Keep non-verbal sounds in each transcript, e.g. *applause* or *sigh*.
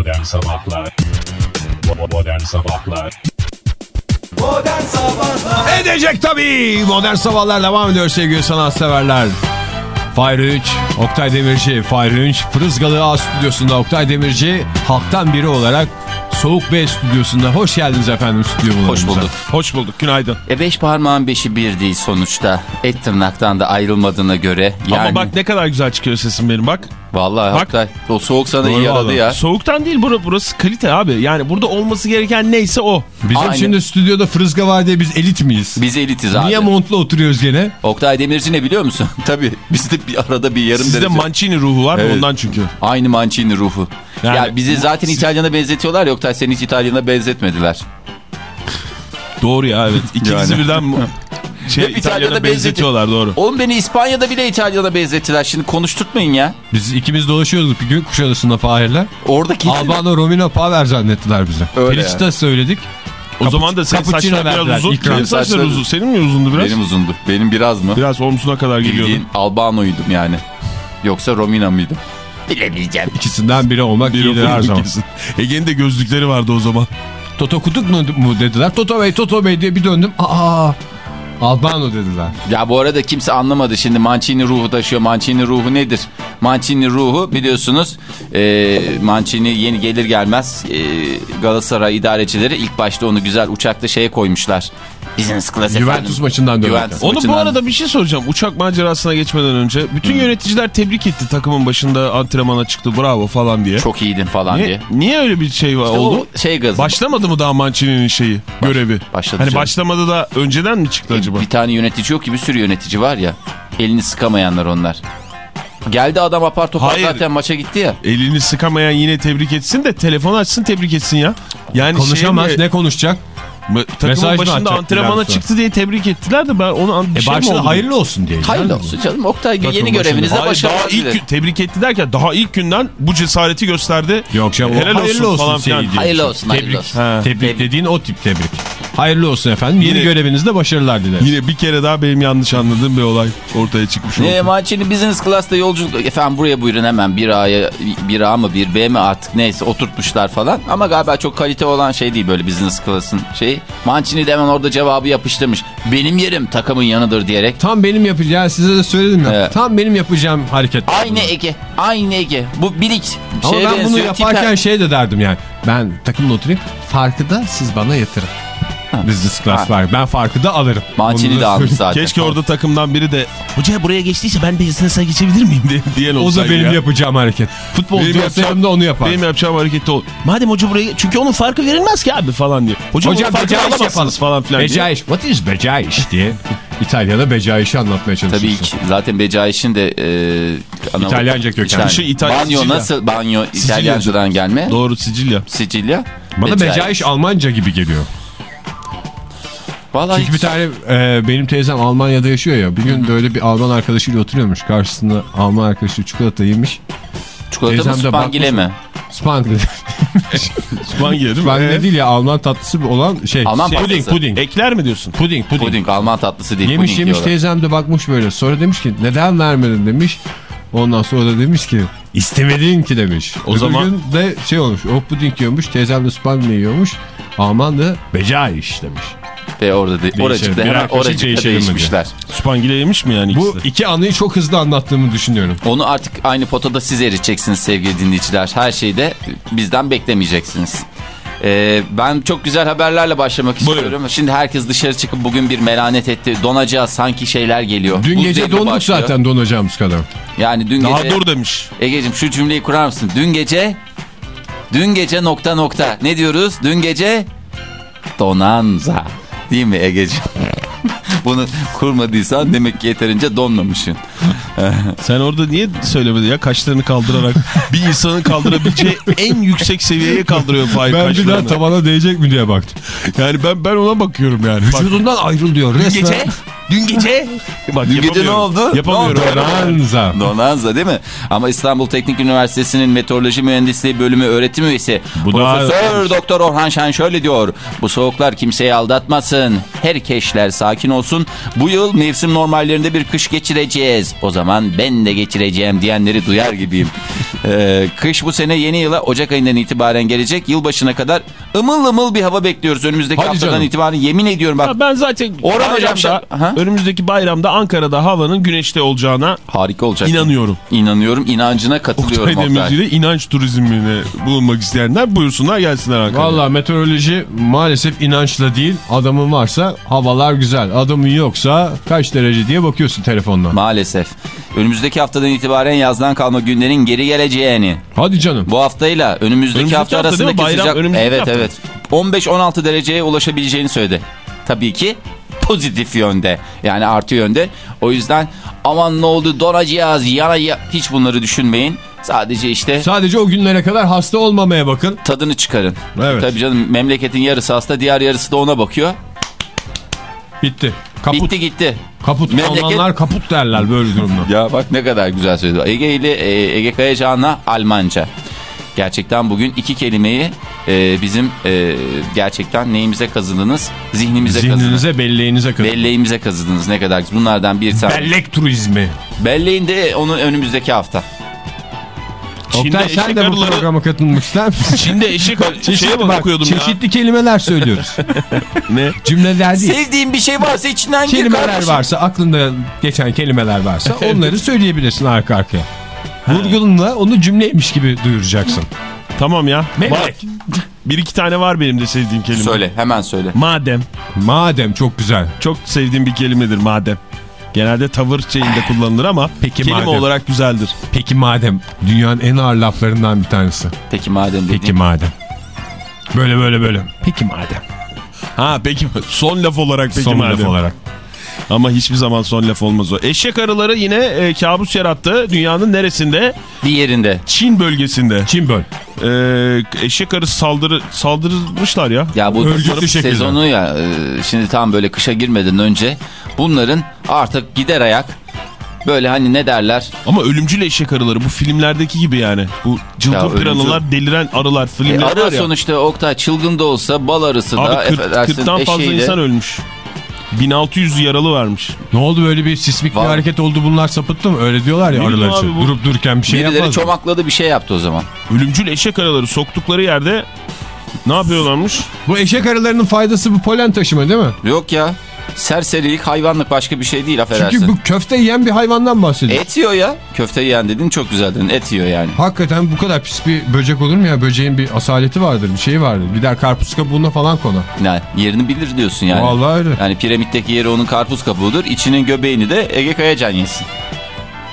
Modern Sabahlar Modern Sabahlar Modern Sabahlar Edecek tabii. Modern Sabahlar devam ediyor sevgili sanatseverler. Fahri Ünç, Oktay Demirci, Fahri Ünç, Fırızgalı A stüdyosunda Oktay Demirci halktan biri olarak Soğuk B stüdyosunda. Hoş geldiniz efendim stüdyomuza. Hoş bulduk. Hoş bulduk. Günaydın. E beş parmağın beşi bir değil sonuçta. Et tırnaktan da ayrılmadığına göre. Yani, Ama bak ne kadar güzel çıkıyor sesim benim bak. Vallahi Bak. Oktay, o soğuk sana iyi yaradı vallahi. ya. Soğuktan değil burası, burası kalite abi. Yani burada olması gereken neyse o. Bizim Aynen. şimdi stüdyoda Fırızga var diye biz elit miyiz? Biz elitiz abi. Niye montla oturuyoruz gene? Oktay Demirci ne biliyor musun? *laughs* Tabii bizde bir arada bir yarım Sizde derece. Mancini ruhu var Evet. ondan çünkü. Aynı Mancini ruhu. Yani- ya bizi zaten İtalyan'a benzetiyorlar ya Oktay seni hiç İtalyan'a benzetmediler. Doğru ya evet. İkinizi Yani. birden *laughs* şey, Hep İtalya'da İtalya'da benzetiyorlar doğru. Oğlum beni İspanya'da bile İtalya'da benzettiler. Şimdi konuşturtmayın ya. Biz ikimiz dolaşıyorduk bir gün Kuşadası'nda Fahir'le. Oradaki Albano Romino Paver zannettiler bize. Öyle Felicita söyledik. O zaman da senin saçlar verdiler, biraz uzun. ikram. Senin saçlar Saçları- uzun. Senin mi uzundu biraz? benim uzundu. Benim biraz mı? Biraz omzuna kadar geliyordu. Bildiğin Albano'ydum yani. Yoksa Romina mıydım? Bilemeyeceğim. İkisinden biri olmak Bir iyidir her zaman. Ege'nin de gözlükleri vardı o zaman. Toto Kutuk mu, mu dediler. Toto Bey, Toto Bey diye bir döndüm. Aa, Albano dediler. Ya bu arada kimse anlamadı şimdi Mancini ruhu taşıyor. Mancini ruhu nedir? Mancini ruhu biliyorsunuz e, Mancini yeni gelir gelmez e, Galatasaray idarecileri ilk başta onu güzel uçakta şeye koymuşlar. Business class Juventus efendim. maçından dönerken. Juventus Onu bu maçından- arada bir şey soracağım. Uçak macerasına geçmeden önce. Bütün yöneticiler tebrik etti takımın başında antrenmana çıktı bravo falan diye. Çok iyiydin falan niye, diye. niye öyle bir şey var, İşte oldu? şey gazı. Başlamadı mı daha Mancini'nin şeyi, görevi? başladı Hani canım. başlamadı da önceden mi çıktı acaba? Bir tane yönetici yok ki bir sürü yönetici var ya. Elini sıkamayanlar onlar. Geldi adam apar topar Hayır. zaten maça gitti ya. Elini sıkamayan yine tebrik etsin de telefon açsın tebrik etsin ya. Yani Konuşamaz. şey mi- Ne konuşacak? mı- Mesaj takımın başında antrenmana çıktı diye tebrik ettiler de ben onu E şey oldu? hayırlı olsun diye. Hayırlı olsun canım. Oktay Takımın yeni başında. daha başarılar dilerim. gün, tebrik etti derken daha ilk günden bu cesareti gösterdi. Yok canım, Helal hayırlı olsun olsun falan filan. diye. Hayırlı olsun, hayırlı Tebrik. olsun. Ha. Tebrik dediğin o tip tebrik. Hayırlı olsun efendim. Yeni Yine- görevinizde başarılar dilerim. Yine bir kere daha benim yanlış anladığım bir olay ortaya çıkmış oldu. Ne Mancini business class'ta yolculuk efendim buraya buyurun hemen bir A'ya bir A mı bir B mi artık neyse oturtmuşlar falan ama galiba çok kalite olan şey değil böyle business class'ın şeyi. Mancini de hemen orada cevabı yapıştırmış. Benim yerim takımın yanıdır diyerek. Tam benim yapacağım size de söyledim ya. Evet. Tam benim yapacağım hareket. Aynı Ege. Aynı Ege. Bu bilik. Ama ben bunu yaparken tipe- şey de derdim yani. Ben takımla oturayım. Farkı da siz bana yatırın. Business class Ha. var. Ben farkı da alırım. Mancini Onu de da almış zaten. Keşke orada takımdan biri de hoca buraya geçtiyse ben business'a geçebilir miyim diye, diyen O olsaydı da benim ya. yapacağım hareket. Futbolcu olsaydım da onu yapar. Benim yapacağım hareket de o. Madem hoca buraya çünkü onun farkı verilmez ki abi falan diye. Hocam, Hocam becaiş yapalım. falan filan diye. Becaiş. What is becaiş diye. İtalya'da becaişi anlatmaya Tabii çalışıyorsun. ki. Zaten Becaiş'in de e, İtalyanca kökenli. İtalyan. İtalyan, Banyo Sicilya. nasıl? Banyo İtalyancadan gelme. Doğru Sicilya. Sicilya. Bana becaiş Almanca gibi geliyor. Vallahi Çünkü bir hiç- tane e, benim teyzem Almanya'da yaşıyor ya. Bir gün de öyle bir Alman arkadaşıyla oturuyormuş. Karşısında Alman arkadaşı çikolata yemiş. çikolata mı teyzem de spangile mi? Spangle. Spanya değil mi? Spangle değil ya Alman tatlısı olan şey. Alman şey, puding, puding. Ekler mi diyorsun? Puding, puding. Puding Alman tatlısı değil. Yemiş puding yemiş diyorlar. teyzem de bakmış böyle. Sonra demiş ki neden vermedin demiş. Ondan sonra da demiş ki istemedin ki demiş. O Öbür zaman gün de şey olmuş. O puding yiyormuş. Teyzem de spangle yiyormuş. Alman da becaiş demiş. Ve orada de, oracıkta hemen oracıkta değişmişler. Spangile yemiş mi yani Bu ikisi de? iki anıyı çok hızlı anlattığımı düşünüyorum. Onu artık aynı potada siz eriteceksiniz sevgili dinleyiciler. Her şeyde bizden beklemeyeceksiniz. Ee, ben çok güzel haberlerle başlamak Buyurun. istiyorum. Şimdi herkes dışarı çıkıp bugün bir melanet etti. Donacağız sanki şeyler geliyor. Dün Buz gece donduk başlıyor. zaten donacağımız kadar. Yani dün Daha gece... dur demiş. Egeciğim şu cümleyi kurar mısın? Dün gece... Dün gece nokta nokta. Ne diyoruz? Dün gece... Donanza. Değil mi Egeciğim? Bunu kurmadıysan demek ki yeterince donmamışsın. *laughs* Sen orada niye söylemedin ya kaşlarını kaldırarak bir insanın kaldırabileceği en yüksek seviyeye kaldırıyor Fahir Ben bir daha tavana değecek mi diye baktım. Yani ben ben ona bakıyorum yani. Bak, Vücudundan ayrılıyor resmen. gece, dün gece. Bak, Dün gece ne oldu? Yapamıyorum. Ne oldu? Donanza. Donanza değil mi? Ama İstanbul Teknik Üniversitesi'nin Meteoroloji Mühendisliği Bölümü öğretim üyesi Bu Profesör Doktor Orhan Şen şöyle diyor. Bu soğuklar kimseyi aldatmasın. Herkeşler sakin olsun. Bu yıl mevsim normallerinde bir kış geçireceğiz. o zaman ben de geçireceğim diyenleri duyar gibiyim. *laughs* Ee, kış bu sene yeni yıla Ocak ayından itibaren gelecek. Yılbaşına kadar ımıl ımıl bir hava bekliyoruz önümüzdeki Hadi haftadan canım. itibaren. Yemin ediyorum bak Ya ben zaten Orhan hocam bayramda, şa- Aha. önümüzdeki bayramda Ankara'da havanın güneşli olacağına harika olacak. inanıyorum. İnanıyorum inancına katılıyorum. Oktay. Demirci'de inanç turizmine bulunmak isteyenler buyursunlar gelsinler Ankara'ya. Valla meteoroloji maalesef inançla değil. Adamın varsa havalar güzel. Adamın yoksa kaç derece diye bakıyorsun telefondan. Maalesef. Önümüzdeki haftadan itibaren yazdan kalma günlerin geri geleceğini. Hadi canım. Bu haftayla önümüzdeki, Önümüzdeki hafta hafta arasındaki Bayram sıcak... önümüzdeki Evet hafta. Evet. 15-16 dereceye ulaşabileceğini söyledi. Tabii ki pozitif yönde. Yani artı yönde. O yüzden aman ne oldu donacağız yanacağız. Hiç bunları düşünmeyin. Sadece işte Sadece o günlere kadar hasta olmamaya bakın. tadını çıkarın. Evet. Tabii canım memleketin yarısı hasta diğer yarısı da ona bakıyor. Bitti. Kaput. Bitti gitti. Kaput. Memleket- Almanlar kaput derler böyle durumda. Ya bak ne kadar güzel söyledi. Ege ile e, Ege Kayacan'la Almanca. Gerçekten bugün iki kelimeyi e, bizim e, gerçekten neyimize kazıdınız? Zihnimize kazıdınız. Zihninize belleğinize kadar. Belleğimize kazıdınız ne kadar. Bunlardan bir tane. Bellek turizmi. Belleğin de onun önümüzdeki hafta. Çin'de Oktay sen de bu arıları- programa katılmak ister misin? Çin'de eşek şeye bak, ya. çeşitli kelimeler söylüyoruz. *laughs* Ne? Cümleler değil. Sevdiğin bir şey varsa içinden gir Kelimeler varsa aklında geçen kelimeler varsa *laughs* onları söyleyebilirsin arka arkaya. Vurgunla onu cümleymiş gibi duyuracaksın. Tamam ya. Melek. Bir iki tane var benim de sevdiğim kelime. Söyle hemen söyle. Madem. Madem çok güzel. Çok sevdiğim bir kelimedir madem. Genelde tavır şeyinde kullanılır ama Peki kelime madem. olarak güzeldir. Peki madem dünyanın en ağır laflarından bir tanesi. Peki madem dediğin. Peki madem. Böyle böyle böyle. Peki madem. Ha peki son laf olarak peki Son madem. laf olarak. Ama hiçbir zaman son laf olmaz o. Eşek arıları yine e, kabus yarattı. Dünyanın neresinde? Bir yerinde. Çin bölgesinde. Çin böl. E, eşek arısı saldırı saldırmışlar ya. Ya bu Örgütlü sezonu ya e, şimdi tam böyle kışa girmeden önce bunların artık gider ayak böyle hani ne derler Ama ölümcül eşek arıları bu filmlerdeki gibi yani. Bu Ya cılgın ölümcül- piranalar deliren arılar E, filmler var arı ya. sonuçta Oktay çılgın da olsa bal arısı da Abi 40, affedersin 40'tan fazla insan ölmüş. 1600 yaralı varmış. Ne oldu böyle bir sismik Var. bir hareket oldu bunlar sapıttı mı? Öyle diyorlar ya arılar için. bu. Durup dururken bir şey Birileri yapmaz. mı? çomakladı bir şey yaptı o zaman. Ölümcül eşek arıları soktukları yerde ne yapıyorlarmış? Bu eşek arılarının faydası bu polen taşıma değil mi? Yok ya serserilik hayvanlık başka bir şey değil affedersin. Çünkü bu köfte yiyen bir hayvandan bahsediyor. Et yiyor ya. Köfte yiyen dedin çok güzel dedin. Et yiyor yani. Hakikaten bu kadar pis bir böcek olur mu ya? Böceğin bir asaleti vardır, bir şeyi vardır. Gider karpuz kabuğuna falan konar. yani yerini bilir diyorsun yani. Vallahi öyle. Yani piramitteki yeri onun karpuz kabuğudur. İçinin göbeğini de Ege Kayacan yesin.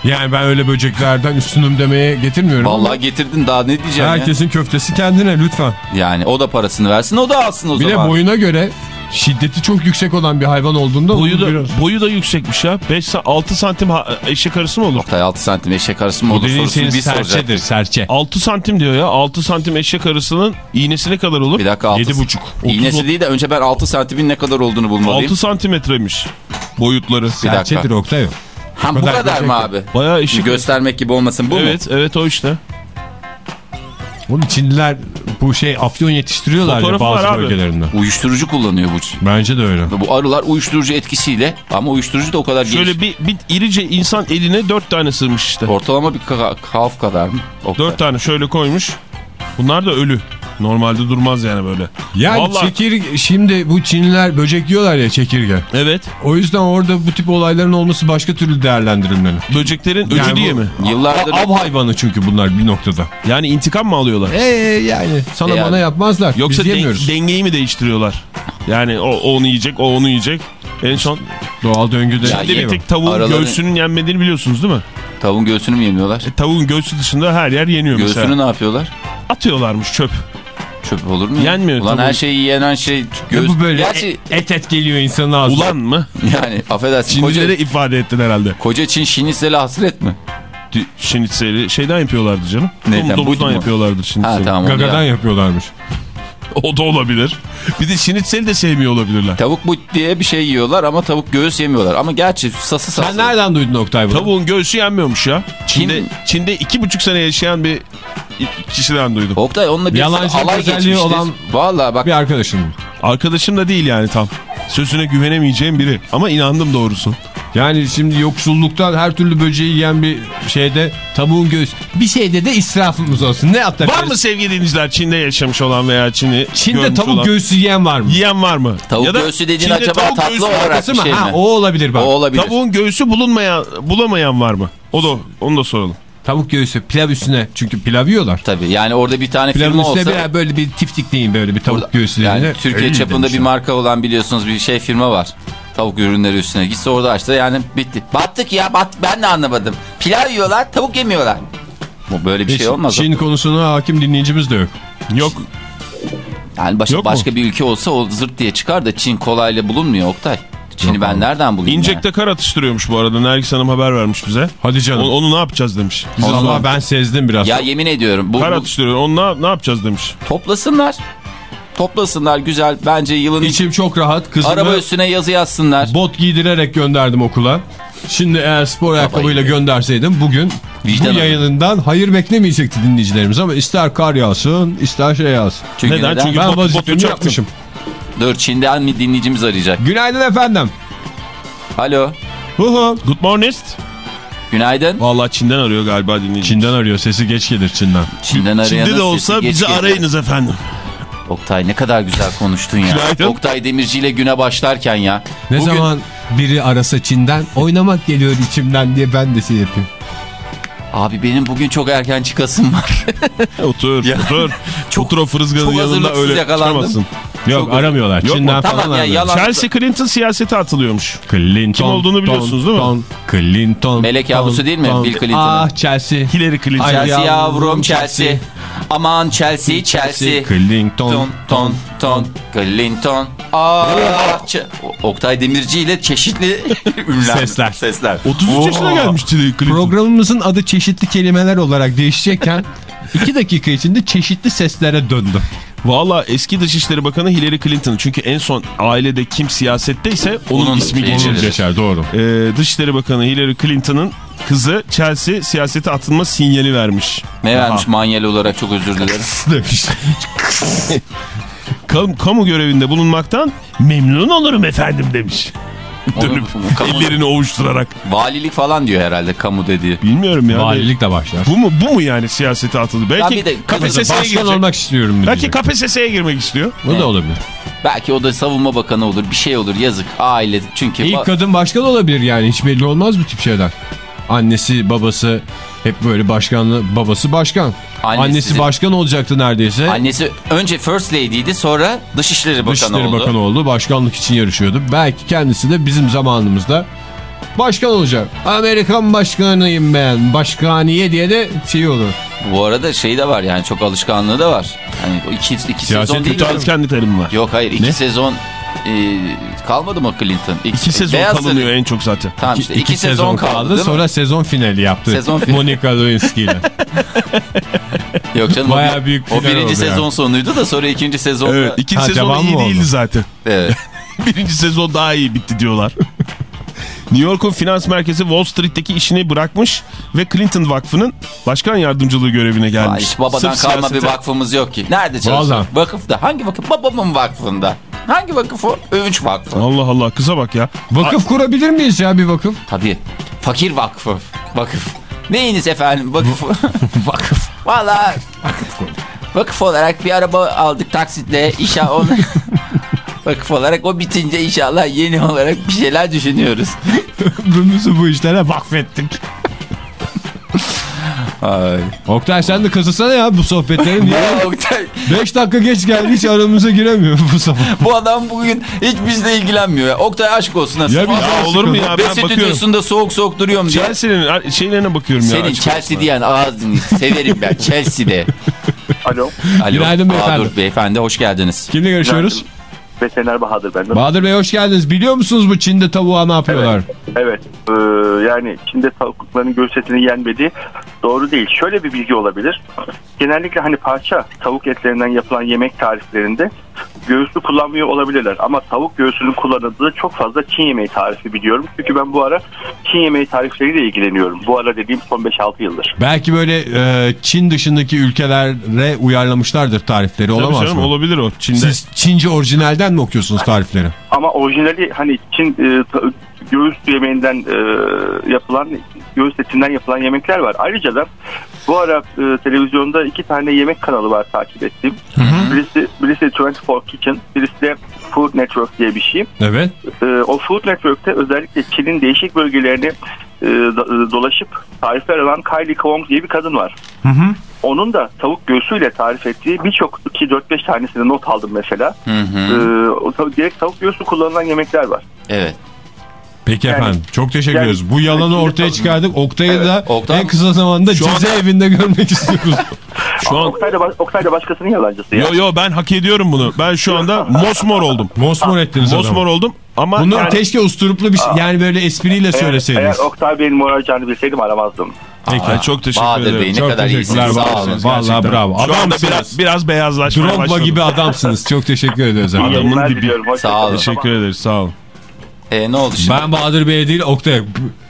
Yani ben öyle böceklerden üstünüm demeye getirmiyorum ama Vallahi getirdin daha ne diyeceğim herkesin köftesi kendine lütfen. ya. Yani o da parasını versin o da alsın o Bir zaman. de boyuna göre şiddeti çok yüksek olan bir hayvan olduğunda Boyu da, biraz... boyu da yüksekmiş ya. 5 6 santim eşek arısı mı olur? Oktay 6 santim eşek arası mı olur sorusunu bir serçedir, serçe. 6 santim diyor ya. 6 santim eşek arısının iğnesi ne kadar olur? Bir dakika 6. 7,5. İğnesi değil de önce ben 6 santimin ne kadar olduğunu bulmalıyım. 6 santimetremiş boyutları. Bir dakika. Serçedir Oktay. Ha bu kadar kadar mı abi? Bayağı eşek Göstermek gibi olmasın bu mu? Evet evet o işte. Oğlum Çinliler bu şey afyon yetiştiriyorlar ya bazı bölgelerinde. Uyuşturucu kullanıyor bu. Bence de öyle. Bu arılar uyuşturucu etkisiyle ama uyuşturucu da o kadar Şöyle geniş. bir, bir irice insan eline 4 tane sığmış işte. Ortalama bir ka- kalf kadar mı? 4 tane şöyle koymuş. Bunlar da ölü. Normalde durmaz yani böyle. Yani Vallahi- çekirge, şimdi bu Çinliler böcek yiyorlar ya çekirge. Evet. O yüzden orada bu tip olayların olması başka türlü değerlendirilmeli. Böceklerin Yani öcü bu- diye mi? Yıllardır Av hayvanı çünkü bunlar bir noktada. Yani intikam mı alıyorlar? Eee yani sana E yani. bana yapmazlar. Yoksa Biz den- yemiyoruz. dengeyi mi değiştiriyorlar? Yani o, o onu yiyecek, o onu yiyecek. En son Doğal döngüde. Ya bir tek tavuğun Araları- göğsünün yenmediğini biliyorsunuz değil mi? tavuğun göğsünü mü yemiyorlar? E, tavuğun göğsü dışında her yer yeniyor Göğsünü mesela. ne yapıyorlar? Atıyorlarmış çöp. Çöp olur mu? Yenmiyor Ulan tavuğun. her şeyi yenen şey göğüs. bu böyle Gerçi et et geliyor insanın ağzına. Ulan mı? *laughs* yani affedersin koca, Çinlilere ifade ettin herhalde. koca Çin şinitseli hasret mi? Şinitseli şeyden yapıyorlardı canım. Neyden? Dom- Domuzdan yapıyorlardı Ha şinitseli. tamam. Gagadan ya. yapıyorlarmış. *laughs* O da olabilir. Bir de şinitseli de sevmiyor olabilirler. Tavuk but diye bir şey yiyorlar ama tavuk göğüs yemiyorlar. Ama gerçi sası sası. Sen nereden duydun Oktay bunu? Tavuğun göğsü yenmiyormuş ya. Çin'de, Kim? Çin'de iki buçuk sene yaşayan bir kişiden duydum. Oktay onunla bir Yalancı alay geçmiştir. olan- Valla bak Bir arkadaşım. Arkadaşım da değil yani tam. Sözüne güvenemeyeceğim biri. Ama inandım doğrusu. Yani şimdi yoksulluktan her türlü böceği yiyen bir şeyde tavuğun göğsü. Bir şeyde de israfımız olsun. Ne yaptık? Var mı sevgili dinleyiciler Çin'de yaşamış olan veya Çin'i Çin'de tavuk olan? göğsü yiyen var mı? Yiyen var mı? Tavuk Ya da göğsü dediğin Çin'de acaba tavuk tatlı olarak bir şey Ha, mi? o olabilir bak. O olabilir. Tavuğun göğsü bulunmayan, bulamayan var mı? O da onu da soralım. Tavuk göğsü pilav üstüne çünkü pilav yiyorlar. Tabii yani orada bir tane Pilavın firma üstüne olsa. bir, böyle bir tiftik deyin böyle bir tavuk göğsü yani Türkiye öyle çapında bir marka olan biliyorsunuz bir şey firma var. Tavuk ürünleri üstüne. Gitse orada açtı yani bitti. Battık ya battık ben de anlamadım. Pilav yiyorlar tavuk yemiyorlar. Bu böyle bir Hiç şey olmaz. Çin konusuna hakim dinleyicimiz de yok. Yok. Yani baş- Yok mu? başka bir ülke olsa o zırt diye çıkar da Çin kolayla bulunmuyor Oktay. Çin'i ben nereden bulayım İncek'te kar atıştırıyormuş bu arada. Nergis Hanım haber vermiş bize. Hadi canım. Onu, onu ne yapacağız demiş. Vallahi sormuş. ben sezdim biraz. ya? Ya yemin ediyorum bu, Kar bu- atıştırıyor. Onu ne, ne yapacağız demiş. toplasınlar. Toplasınlar güzel. Bence yılın İçim çok rahat. Kızımı araba üstüne yazı yazsınlar. bot giydirerek gönderdim okula. Şimdi eğer spor ayakkabıyla gönderseydim bugün Vicdan bu yayınından hayır beklemeyecekti dinleyicilerimiz ama ister kar yağsın ister şey yağsın. Çünkü Neden? neden? Çünkü- Ben botu çaktın. yapmışım. Dur Çin'den mi dinleyicimiz arayacak? Günaydın efendim. Alo. Hu. Good morning. Günaydın. Vallahi Çin'den arıyor galiba dinleyici. Çin'den arıyor sesi geç gelir Çin'den. Çin'den arayanın Çin'de de olsa bizi gelir. arayınız efendim. Oktay ne kadar güzel konuştun ya. Günaydın. Oktay Demirci ile güne başlarken ya. Ne Bugün- zaman biri arasa Çin'den oynamak geliyor içimden diye ben de şey yapayım. Abi benim bugün çok erken çıkasım var. Otur, *laughs* otur. Çok- otur o fırızganın çok yanında öyle yakalandım. çıkamazsın. Yok Çok- aramıyorlar. Yok mu? Çin'den Tamam falan ya, aramıyorlar. yalan- Chelsea Clinton siyasete atılıyormuş. Clinton. Kim olduğunu biliyorsunuz değil mi? Ton, Clinton. Melek yavrusu ton, değil mi? ton. Bill Clinton'ın. Ah Chelsea. Hillary Clinton. Ay, Chelsea yavrum, Chelsea. Chelsea. Aman Chelsea Chelsea. Clinton. Ton ton ton Clinton. Aa, Ç- Oktay Demirci ile çeşitli *laughs* ünlem. Sesler. Sesler. 33 yaşına gelmişti Clinton. Programımızın adı çeşitli kelimeler olarak değişecekken *laughs* iki dakika içinde çeşitli seslere döndü. Valla eski Dışişleri Bakanı Hillary Clinton. Çünkü en son ailede kim siyasetteyse onun, Onun ismi geçirir. gelir. Geçer doğru. Ee, Dışişleri Bakanı Hillary Clinton'ın kızı Chelsea siyasete atılma sinyali vermiş. Ne vermiş manyel olarak çok özür dilerim. Demiş. *laughs* Kam- kamu görevinde bulunmaktan memnun olurum efendim demiş. Dönüp kamu- ellerini ovuşturarak. Valilik falan diyor herhalde kamu dediği. Bilmiyorum ya. Valilik de başlar. Bu mu bu mu yani siyasete atıldı? Belki KPSS'ye girecek. olmak istiyorum. Belki. KPSS'ye girmek istiyor. O da olabilir. Belki o da savunma bakanı olur bir şey olur yazık aile çünkü İlk kadın başkan olabilir yani hiç belli olmaz bu tip şeyler. Annesi babası hep böyle başkanlı babası başkan. Annesi Annesi, başkan olacaktı neredeyse. annesi önce first lady'ydi sonra dışişleri bakanı Dışişleri oldu. Bakanı oldu. Başkanlık için yarışıyordu. Belki kendisi de bizim zamanımızda başkan olacak. Amerikan başkanıyım ben. Başkaniye diye de şey olur. Bu arada şey de var yani çok alışkanlığı da var. O iki, iki Siyaset sezon değil mi? kendi terim var. Yok hayır iki Ne? sezon e, kalmadı mı Clinton? İki sezon Beyaz kalınıyor Sarı- en çok zaten. Tamam işte iki, sezon, kaldı. değil mi? Sonra sezon finali yaptı. Sezon finali. Monica Lewinsky ile. *laughs* Yok canım Bayağı o, büyük o birinci sezon yani. sonuydu da sonra ikinci sezonda. Evet, ikinci Ha, sezon iyi değildi zaten. Evet. *laughs* Birinci sezon daha iyi bitti diyorlar. New York'un finans merkezi Wall Street'teki işini bırakmış ve Clinton Vakfı'nın başkan yardımcılığı görevine Aa, gelmiş. hiç babadan Sırf kalma bir siyasete- vakfımız yok ki. Nerede çalışıyor? Vallahi. Vakıfta. Hangi vakıf? Babamın vakfında. Hangi vakıf o? Övünç vakfı. Allah Allah kıza bak ya. Vakıf kurabilir miyiz ya bir vakıf? Tabii. Fakir vakfı. Vakıf. Neyiniz efendim vakıf? *laughs* Vakıf. Valla vakıf olarak bir araba aldık taksitle. İnşallah onu... *laughs* vakıf olarak o bitince inşallah yeni olarak bir şeyler düşünüyoruz. *laughs* Ömrümüzü bu işlere vakfettik. Ay. Oktay sen de kazısana ya bu sohbetleri. Niye? *laughs* Oktay, 5 dakika geç geldi hiç aramıza giremiyor bu sabah. *laughs* bu adam bugün hiç bizle ilgilenmiyor. ya. Oktay aşk olsun. ha. Ya bir- Ya olur mu ya ben bakıyorum. stüdyosunda soğuk soğuk duruyorum diye. Chelsea'nin şeylerine bakıyorum ya. Senin Chelsea diyen ağzını severim ben Chelsea'de. Alo. Alo. Günaydın beyefendi. Bahadır beyefendi hoş geldiniz. Kimle görüşüyoruz? Veteriner Bahadır ben. Bahadır Bey hoş geldiniz. Biliyor musunuz bu Çin'de tavuğa ne yapıyorlar? Evet. Ee, yani Çin'de tavukların göğüs etini yenmediği doğru değil. Şöyle bir bilgi olabilir. Genellikle hani parça tavuk etlerinden yapılan yemek tariflerinde göğüslü kullanmıyor olabilirler. Ama tavuk göğsünün kullanıldığı çok fazla Çin yemeği tarifi biliyorum. Çünkü ben bu ara Çin yemeği tarifleriyle ilgileniyorum. Bu ara dediğim son 5-6 yıldır. Belki böyle e, Çin dışındaki ülkelere uyarlamışlardır tarifleri Tabii olamaz canım mı? olabilir o. Çin'de. Siz Çince orijinalden mi okuyorsunuz tarifleri? Ama orijinali hani Çin e, göğüs yemeğinden e, yapılan göğüs etinden yapılan yemekler var. Ayrıca da bu ara e, televizyonda iki tane yemek kanalı var takip ettiğim. Birisi, birisi 24 Kitchen, birisi de Food Network diye bir şey. Evet. E, o Food Network'te özellikle Çin'in değişik bölgelerini e, e, dolaşıp tarifler alan Kylie Kwong diye bir kadın var. Onun da tavuk göğsüyle tarif ettiği birçok ki 4-5 tanesini not aldım mesela. Hı hı. E, o direkt tavuk göğsü kullanılan yemekler var. Evet. Peki Yani- efendim. Çok teşekkür yani- ederiz. Bu yalanı yani- ortaya çıkardık. Oktay'ı da Oktay- en kısa zamanda Şu ceza anda- evinde görmek istiyoruz. *laughs* Şu an Oktay da, Oktay da başkasının yalancısı ya. yo yo ben hak ediyorum bunu. Ben şu anda *laughs* mosmor oldum. Mosmor ettiniz Mosmor adamı. oldum ama Bunlar yani- keşke usturuplu bir şey. Yani böyle espriyle Eğer, söyleseydiniz. eğer Oktay Bey'in moraracağını bilseydim aramazdım. Peki. Ay, çok teşekkür Bahadır ederim. Bey ne Çok kadar teşekkürler, iyisiniz. Sağ vallahi. olun. Gerçekten. bravo. Şu anda biraz, biraz beyazlaşmaya Drogba başladım. gibi adamsınız. Çok teşekkür ediyoruz efendim. Adamın dibi. Sağ olun. Teşekkür ederiz sağ olun. E, ne oldu şimdi? Ben Bahadır Bey'e değil Oktay'a.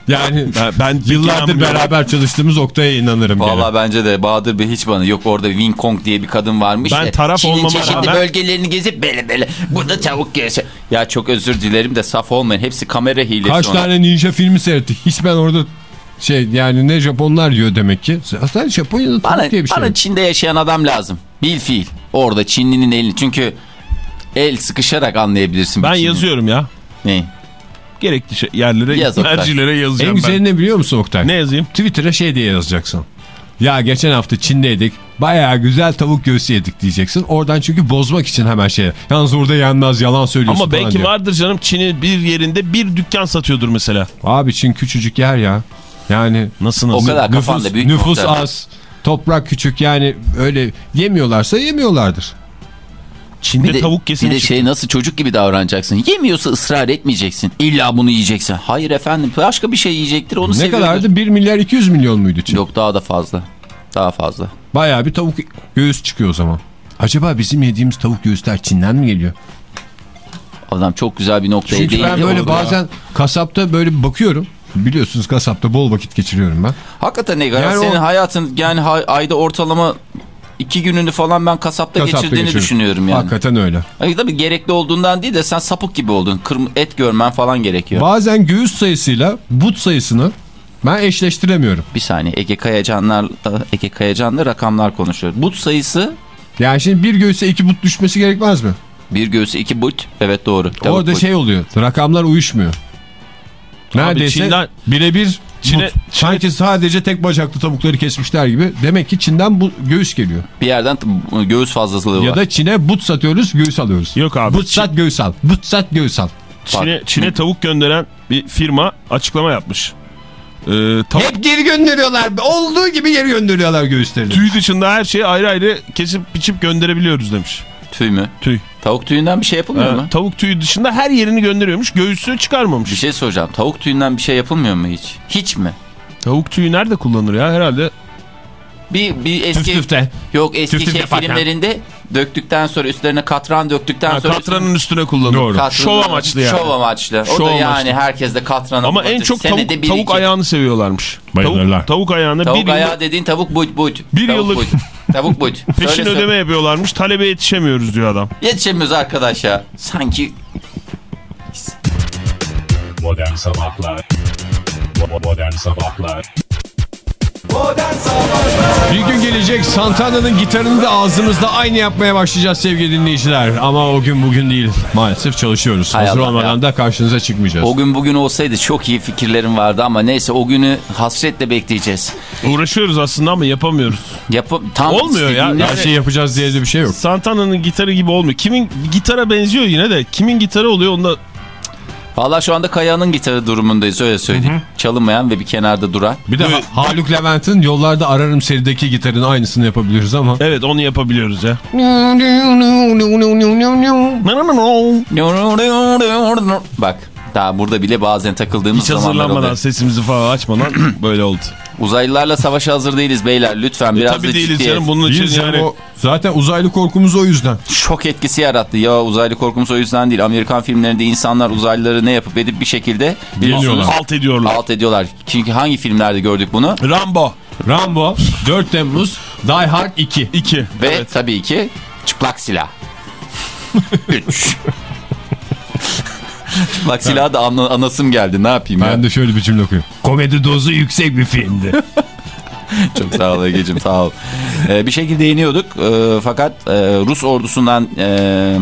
Yani Ben, ben yıllardır beraber çalıştığımız Oktay'a inanırım. Valla bence de Bahadır Bey hiç bana yok orada Wing Kong diye bir kadın varmış. Ben taraf Çin'in olmama çeşitli rağmen- bölgelerini gezip böyle böyle burada tavuk göğsü. Ya çok özür dilerim de saf olmayın. Hepsi kamera hilesi. Kaç ona. tane ninja filmi seyrettik. Hiç ben orada şey yani ne Japonlar yiyor demek ki. Aslında Japonya'da tavuk Bana, diye bir şey. bana. Çin'de yaşayan adam lazım. Bil fiil. Orada Çinlinin elini. Çünkü el sıkışarak anlayabilirsin. bir Ben Çinli. yazıyorum ya. Ne? Gerekli şey- yerlere, Yaz mercilere En yazacağım güzeli ben. ne biliyor musun Oktay? Ne yazayım? Twitter'a şey diye yazacaksın. Ya geçen hafta Çin'deydik. Bayağı güzel tavuk göğsü yedik diyeceksin. Oradan çünkü bozmak için hemen şey. Yalnız orada yenmez yalan söylüyorsun Ama belki diyor. vardır canım Çin'in bir yerinde bir dükkan satıyordur mesela. Abi Çin küçücük yer ya. Yani Nasıl O nasıl? kadar kafanda nüfus, büyük nüfus nokta. az. Toprak küçük yani öyle yemiyorlarsa yemiyorlardır. Çin'de Bir de, tavuk bir kesin de şey nasıl çocuk gibi davranacaksın. Yemiyorsa ısrar etmeyeceksin. İlla bunu yiyeceksin. Hayır efendim başka bir şey yiyecektir onu Ne seviyordur. kadardı? 1 milyar 200 milyon muydu Çin? Yok daha da fazla. Daha fazla. Bayağı bir tavuk göğüs çıkıyor o zaman. Acaba bizim yediğimiz tavuk göğüsler Çin'den mi geliyor? Adam çok güzel bir noktaya Çünkü ben böyle bazen kasapta böyle bakıyorum. Biliyorsunuz kasapta bol vakit geçiriyorum ben. Hakikaten ne kadar Yani senin o- hayatın yani ayda ortalama iki gününü falan ben kasapta, Kasapta geçirdiğini geçiriyorum. düşünüyorum yani. Hakikaten öyle. Ay, tabii gerekli olduğundan değil de sen sapık gibi oldun. Kırm et görmen falan gerekiyor. Bazen göğüs sayısıyla but sayısını ben eşleştiremiyorum. bir saniye Ege Kayacanlar Ege Kayacan'la rakamlar konuşuyor. But sayısı Yani şimdi bir göğüse iki but düşmesi gerekmez mi? bir göğsü iki but. Evet doğru. Tavuk Orada but. şey oluyor. Rakamlar uyuşmuyor. Neredeyse birebir Çin'e-. Sanki sadece tek bacaklı tavukları kesmişler gibi. Demek ki Çin'den bu göğüs geliyor. bir yerden göğüs fazlasılığı Ya var. da Çin'e but satıyoruz, göğüs alıyoruz. Yok abi. But sat, göğüs al. But sat, göğüs al. Çin'e, Çin'e tavuk gönderen bir firma açıklama yapmış. Ee, tavuk Hep geri gönderiyorlar. Olduğu gibi geri gönderiyorlar göğüslerini. tüy dışında her şeyi ayrı ayrı kesip biçip gönderebiliyoruz demiş. Tüy mü? Tüy. Tavuk tüyünden bir şey yapılmıyor Ee, mu? tavuk tüyü dışında her yerini gönderiyormuş. Göğüsü çıkarmamış. Bir şey soracağım. Tavuk tüyünden bir şey yapılmıyor mu hiç? Hiç mi? Tavuk tüyü nerede kullanır ya herhalde? Bir, bir eski... Tüf tüfte. Yok eski Tüf şey yaparken. Döktükten sonra üstlerine katran döktükten Ha, sonra... katranın üstüne kullanır. Doğru. Katranın- Şov amaçlı yani. Şov amaçlı. O Şov da yani amaçlı. herkes de katranı Ama en çok tavuk, bir tavuk iki. ayağını seviyorlarmış. Bayılırlar. Tavuk, tavuk ayağını Tavuk bir ayağı yıllık dediğin tavuk but but. Bir Tavuk yıllık-. Tavuk but. *laughs* peşin Söyle ödeme söyle. yapıyorlarmış. Talebe yetişemiyoruz diyor adam. Yetişemiyoruz arkadaş ya. Sanki Modern Sabahlar Modern Sabahlar Bir gün gelecek Santana'nın gitarını da ağzımızda aynı yapmaya başlayacağız sevgili dinleyiciler. Ama o gün bugün değil. Maalesef çalışıyoruz. Hay Hazır Allah olmadan ya. da karşınıza çıkmayacağız. o gün bugün olsaydı çok iyi fikirlerim vardı ama neyse o günü hasretle bekleyeceğiz. Uğraşıyoruz aslında ama yapamıyoruz. Yapıp tam Olmuyor ya. Her şeyi yapacağız diye de bir şey yok. Santana'nın gitarı gibi olmuyor. Kimin gitara benziyor yine de kimin gitarı oluyor onda Valla şu anda Kaya'nın gitarı durumundayız öyle söyleyeyim. Çalınmayan ve bir kenarda duran. Bir de Ha- Haluk Levent'in Yollarda Ararım serideki gitarın aynısını yapabiliriz ama. Evet onu yapabiliyoruz ya. Bak daha burada bile bazen takıldığımız Hiç hazırlanmadan oluyor. sesimizi falan açmadan *clears throat* böyle oldu. Uzaylılarla savaşa hazır değiliz beyler lütfen biraz Tabii da değiliz ciddiyet. canım bunun için yani. o- zaten uzaylı korkumuz o yüzden. Şok etkisi yarattı. Ya uzaylı korkumuz o yüzden değil. Amerikan filmlerinde insanlar uzaylıları ne yapıp edip bir şekilde Yeniyorlar. Alt ediyorlar. alt ediyorlar. Çünkü hangi filmlerde gördük bunu? Rambo Rambo 4 Temmuz Die Hard 2. 2. Ve tabii ki çıplak silah. *laughs* 3. *laughs* Bak silahı da ana- anasım geldi ne yapayım ya. Ben de şöyle bir cümle okuyayım. Komedi dozu yüksek bir filmdi. *laughs* Çok sağ ol Ege'cim sağ ol. Ee, bir şekilde iniyorduk Ee, fakat e, Rus ordusundan e,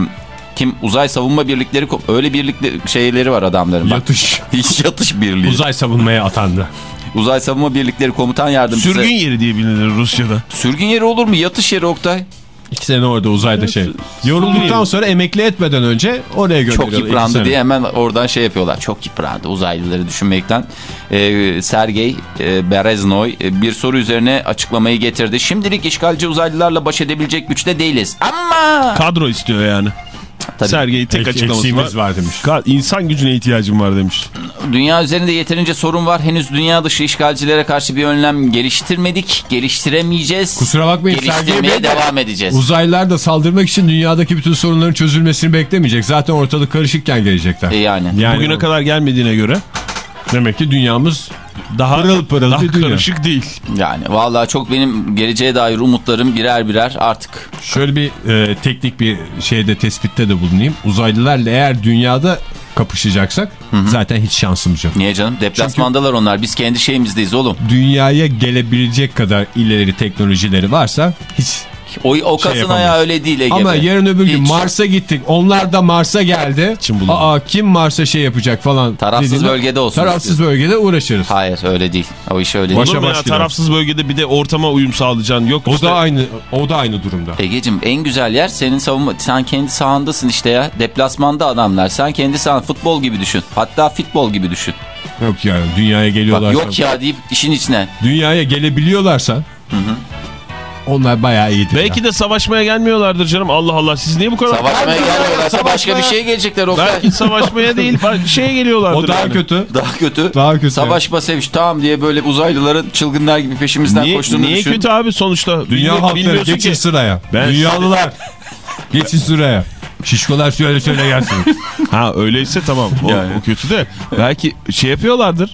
kim uzay savunma birlikleri öyle birlikleri şeyleri var adamların. Bak, Yatış. *laughs* yatış birliği. Uzay. Uzay savunmaya atandı. savunma birlikleri komutan yardımcısı. Sürgün yeri diye bilinir Rusya'da. Sürgün yeri olur mu? Yatış yeri Oktay. İki sene orada uzayda şey. Yorulduktan sonra emekli etmeden önce oraya gönderiyorlar. Çok yıprandı diye hemen oradan şey yapıyorlar. Çok yıprandı uzaylıları düşünmekten. Ee, Sergey e, Bereznoy e, bir soru üzerine açıklamayı getirdi. Şimdilik işgalci uzaylılarla baş edebilecek güçte değiliz. Ama... Kadro istiyor yani. Tabii. Sergey tek Ek- açıklaması var. var demiş. İnsan gücüne ihtiyacım var demiş. Dünya üzerinde yeterince sorun var. Henüz dünya dışı işgalcilere karşı bir önlem geliştirmedik. Geliştiremeyeceğiz. Kusura bakmayın, Geliştirmeye devam edeceğiz. Uzaylılar da saldırmak için dünyadaki bütün sorunların çözülmesini beklemeyecek. Zaten ortalık karışıkken gelecekler. E yani. Bugüne kadar gelmediğine göre Demek ki dünyamız daha, Pırıl pırıl daha bir dünya. karışık değil. Yani vallahi çok benim geleceğe dair umutlarım birer birer artık. şöyle bir e, teknik bir şeyde tespitte de bulunayım. Uzaylılarla eğer dünyada kapışacaksak zaten hiç şansımız yok. Niye canım? Deplasmandalar onlar. Biz kendi şeyimizdeyiz oğlum. Dünyaya gelebilecek kadar ileri teknolojileri varsa hiç O, o kasına ya yapamayız. öyle değil Ege Ama yarın öbür gün. Mars'a gittik. Onlar da Mars'a geldi. Kim? Aa kim Mars'a şey yapacak falan. Tarafsız dediğinde- bölgede olsun Tarafsız bölgede uğraşırız. Hayır öyle değil. O iş öyle Başa ya başlayalım. tarafsız bölgede bir de ortama uyum sağlayacaksın. Yok O işte da aynı o da aynı durumda. değil. Egeciğim en güzel yer senin savunma. Sen kendi sahandasın işte ya. Deplasmanda adamlar. Sen kendi sahan futbol gibi düşün. Hatta futbol gibi düşün. Yok yani dünyaya Bak geliyorlarsa. yok ya deyip işin içine. Dünyaya gelebiliyorlarsa onlar bayağı iyidir. Belki de savaşmaya gelmiyorlardır canım. Allah Allah siz niye bu kadar... Savaşmaya gelmiyorlarsa başka bir şeye gelecekler Oktay. Belki savaşmaya değil *laughs* şeye geliyorlardır. O daha yani. kötü. Daha kötü. Daha kötü. Savaşma seviş tamam diye böyle uzaylıların çılgınlar gibi peşimizden Niye, koştuğunu niye düşün. kötü abi sonuçta? Dünya halkları geçin ki. sıraya. Ben- Dünyalılar *laughs* geçin sıraya. Şişkolar şöyle şöyle gelsin. Ha öyleyse tamam. O, Yani. o kötü de. Belki şey yapıyorlardır.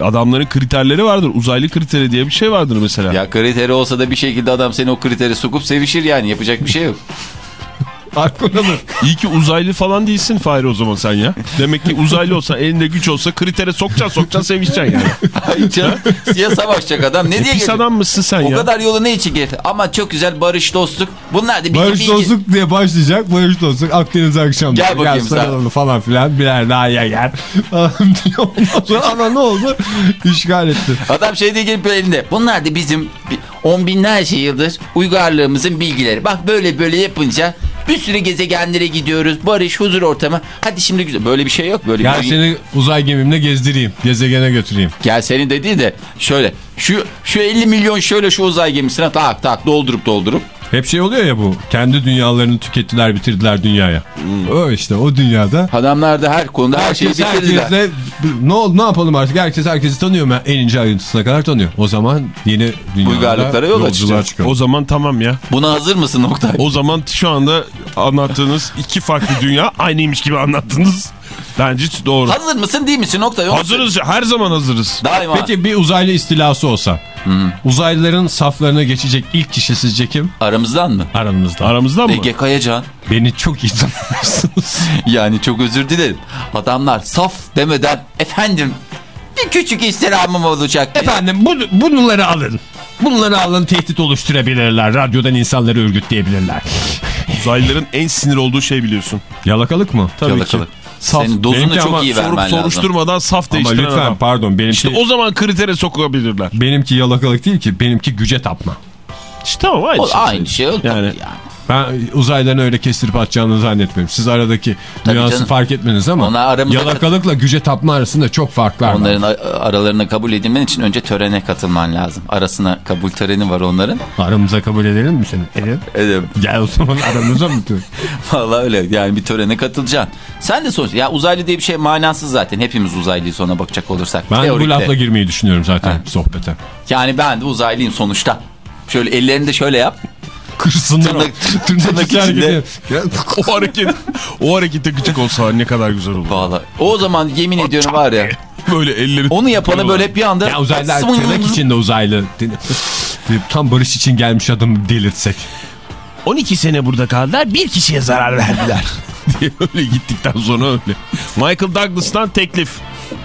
Adamların kriterleri vardır. Uzaylı kriteri diye bir şey vardır mesela. Ya kriteri olsa da bir şekilde adam seni o kriteri sokup sevişir yani yapacak bir şey yok. *laughs* Arkonalı. İyi ki uzaylı falan değilsin Fahri o zaman sen ya. Demek ki uzaylı olsa elinde güç olsa kritere sokacaksın sokacaksın sevişeceksin yani. Ay canım size savaşacak adam ne diye Pis adam mısın sen O ya? kadar yolu ne için gelir? Ama çok güzel barış dostluk. Bunlar da bizim Barış bilgi- dostluk diye başlayacak. Barış dostluk Akdeniz akşamı. Gel bakayım sen. falan filan. Birer daha *laughs* ye yer. Ama ne oldu? İşgal etti. Adam şey diye gelip elinde. Bunlar da bizim bi- on binlerce yıldır uygarlığımızın bilgileri. Bak böyle böyle yapınca bir sürü gezegenlere gidiyoruz. Barış, huzur ortamı. Hadi şimdi güzel. Böyle bir şey yok. Böyle Gel bir seni uzay gemimle gezdireyim. Gezegene götüreyim. Gel senin dediği de şöyle. Şu şu 50 milyon şöyle şu uzay gemisine tak tak doldurup doldurup. Hep şey oluyor ya bu. Kendi dünyalarını tükettiler bitirdiler dünyaya. Hmm. O işte o dünyada. Adamlar da her konuda her şeyi Herkes bitirdiler. herkesle ne oldu ne yapalım artık herkes herkesi tanıyor mu? En ince ayrıntısına kadar tanıyor. O zaman yeni Uygarlıklara yol yolculuğa açacağız. çıkalım. O zaman tamam ya. Buna hazır mısın Oktay? O zaman şu anda anlattığınız iki farklı dünya aynıymış gibi anlattınız. Bence doğru. Hazır mısın değil misin Oktay? Onu Hazırız. Her zaman hazırız. Daima. Peki bir uzaylı istilası olsa uzaylıların saflarına geçecek ilk kişi sizce kim? Aramızdan mı? Aranızda. Aramızdan mı? Ege Kayacan. Beni çok iyi tanımışsınız. *laughs* Yani çok özür dilerim. Adamlar saf demeden efendim bir küçük istirhamım olacak. diye. Efendim bu, bunları alın. Bunları alın tehdit oluşturabilirler. Radyodan insanları örgütleyebilirler. Uzaylıların en sinir olduğu şey biliyorsun. Yalakalık mı? Tabii Yalakalık. ki. Saf. Senin dozunu Benimki çok ama iyi Sorup vermen lazım. soruşturmadan saf Ama değiştiren lütfen adam. pardon benimki, İşte o zaman kritere sokabilirler. benimki yalakalık değil ki benimki güce tapma. İşte tamam aynı O şey. aynı şey oldu Yani- yani. Ben uzaylıların öyle kestirip atacağını zannetmiyorum. Siz aradaki Tabii nüansı canım. fark etmeniz ama yalakalıkla güce tapma arasında çok farklar var. Onların aralarına kabul edilmen için önce törene katılman lazım. Arasına kabul töreni var onların. Aramıza kabul edelim mi seni? Evet. Evet. Gel o zaman *laughs* aramıza mı? dur? Vallahi öyle yani bir törene katılacaksın. Sen de sonuç ya uzaylı diye bir şey manasız zaten. Hepimiz uzaylıyız ona bakacak olursak. Ben Teorikte. bu lafla girmeyi düşünüyorum zaten sohbete. Yani ben de uzaylıyım sonuçta. Şöyle ellerini de şöyle yap. Kırsınlar Tırnak- o. Tırnak, tırnak içi içinde. o hareket o harekete gıcık olsa ne kadar güzel olur. Vallahi. O zaman yemin ediyorum var ya. Böyle elleri Onu yapanı böyle hep bir anda. Ya uzaylılar tırnak içinde uzaylı. Deyip Tam barış için gelmiş adamı delirtsek. 12 sene burada kaldılar bir kişiye zarar verdiler. diye *laughs* öyle gittikten sonra öyle. Michael Douglas'tan teklif.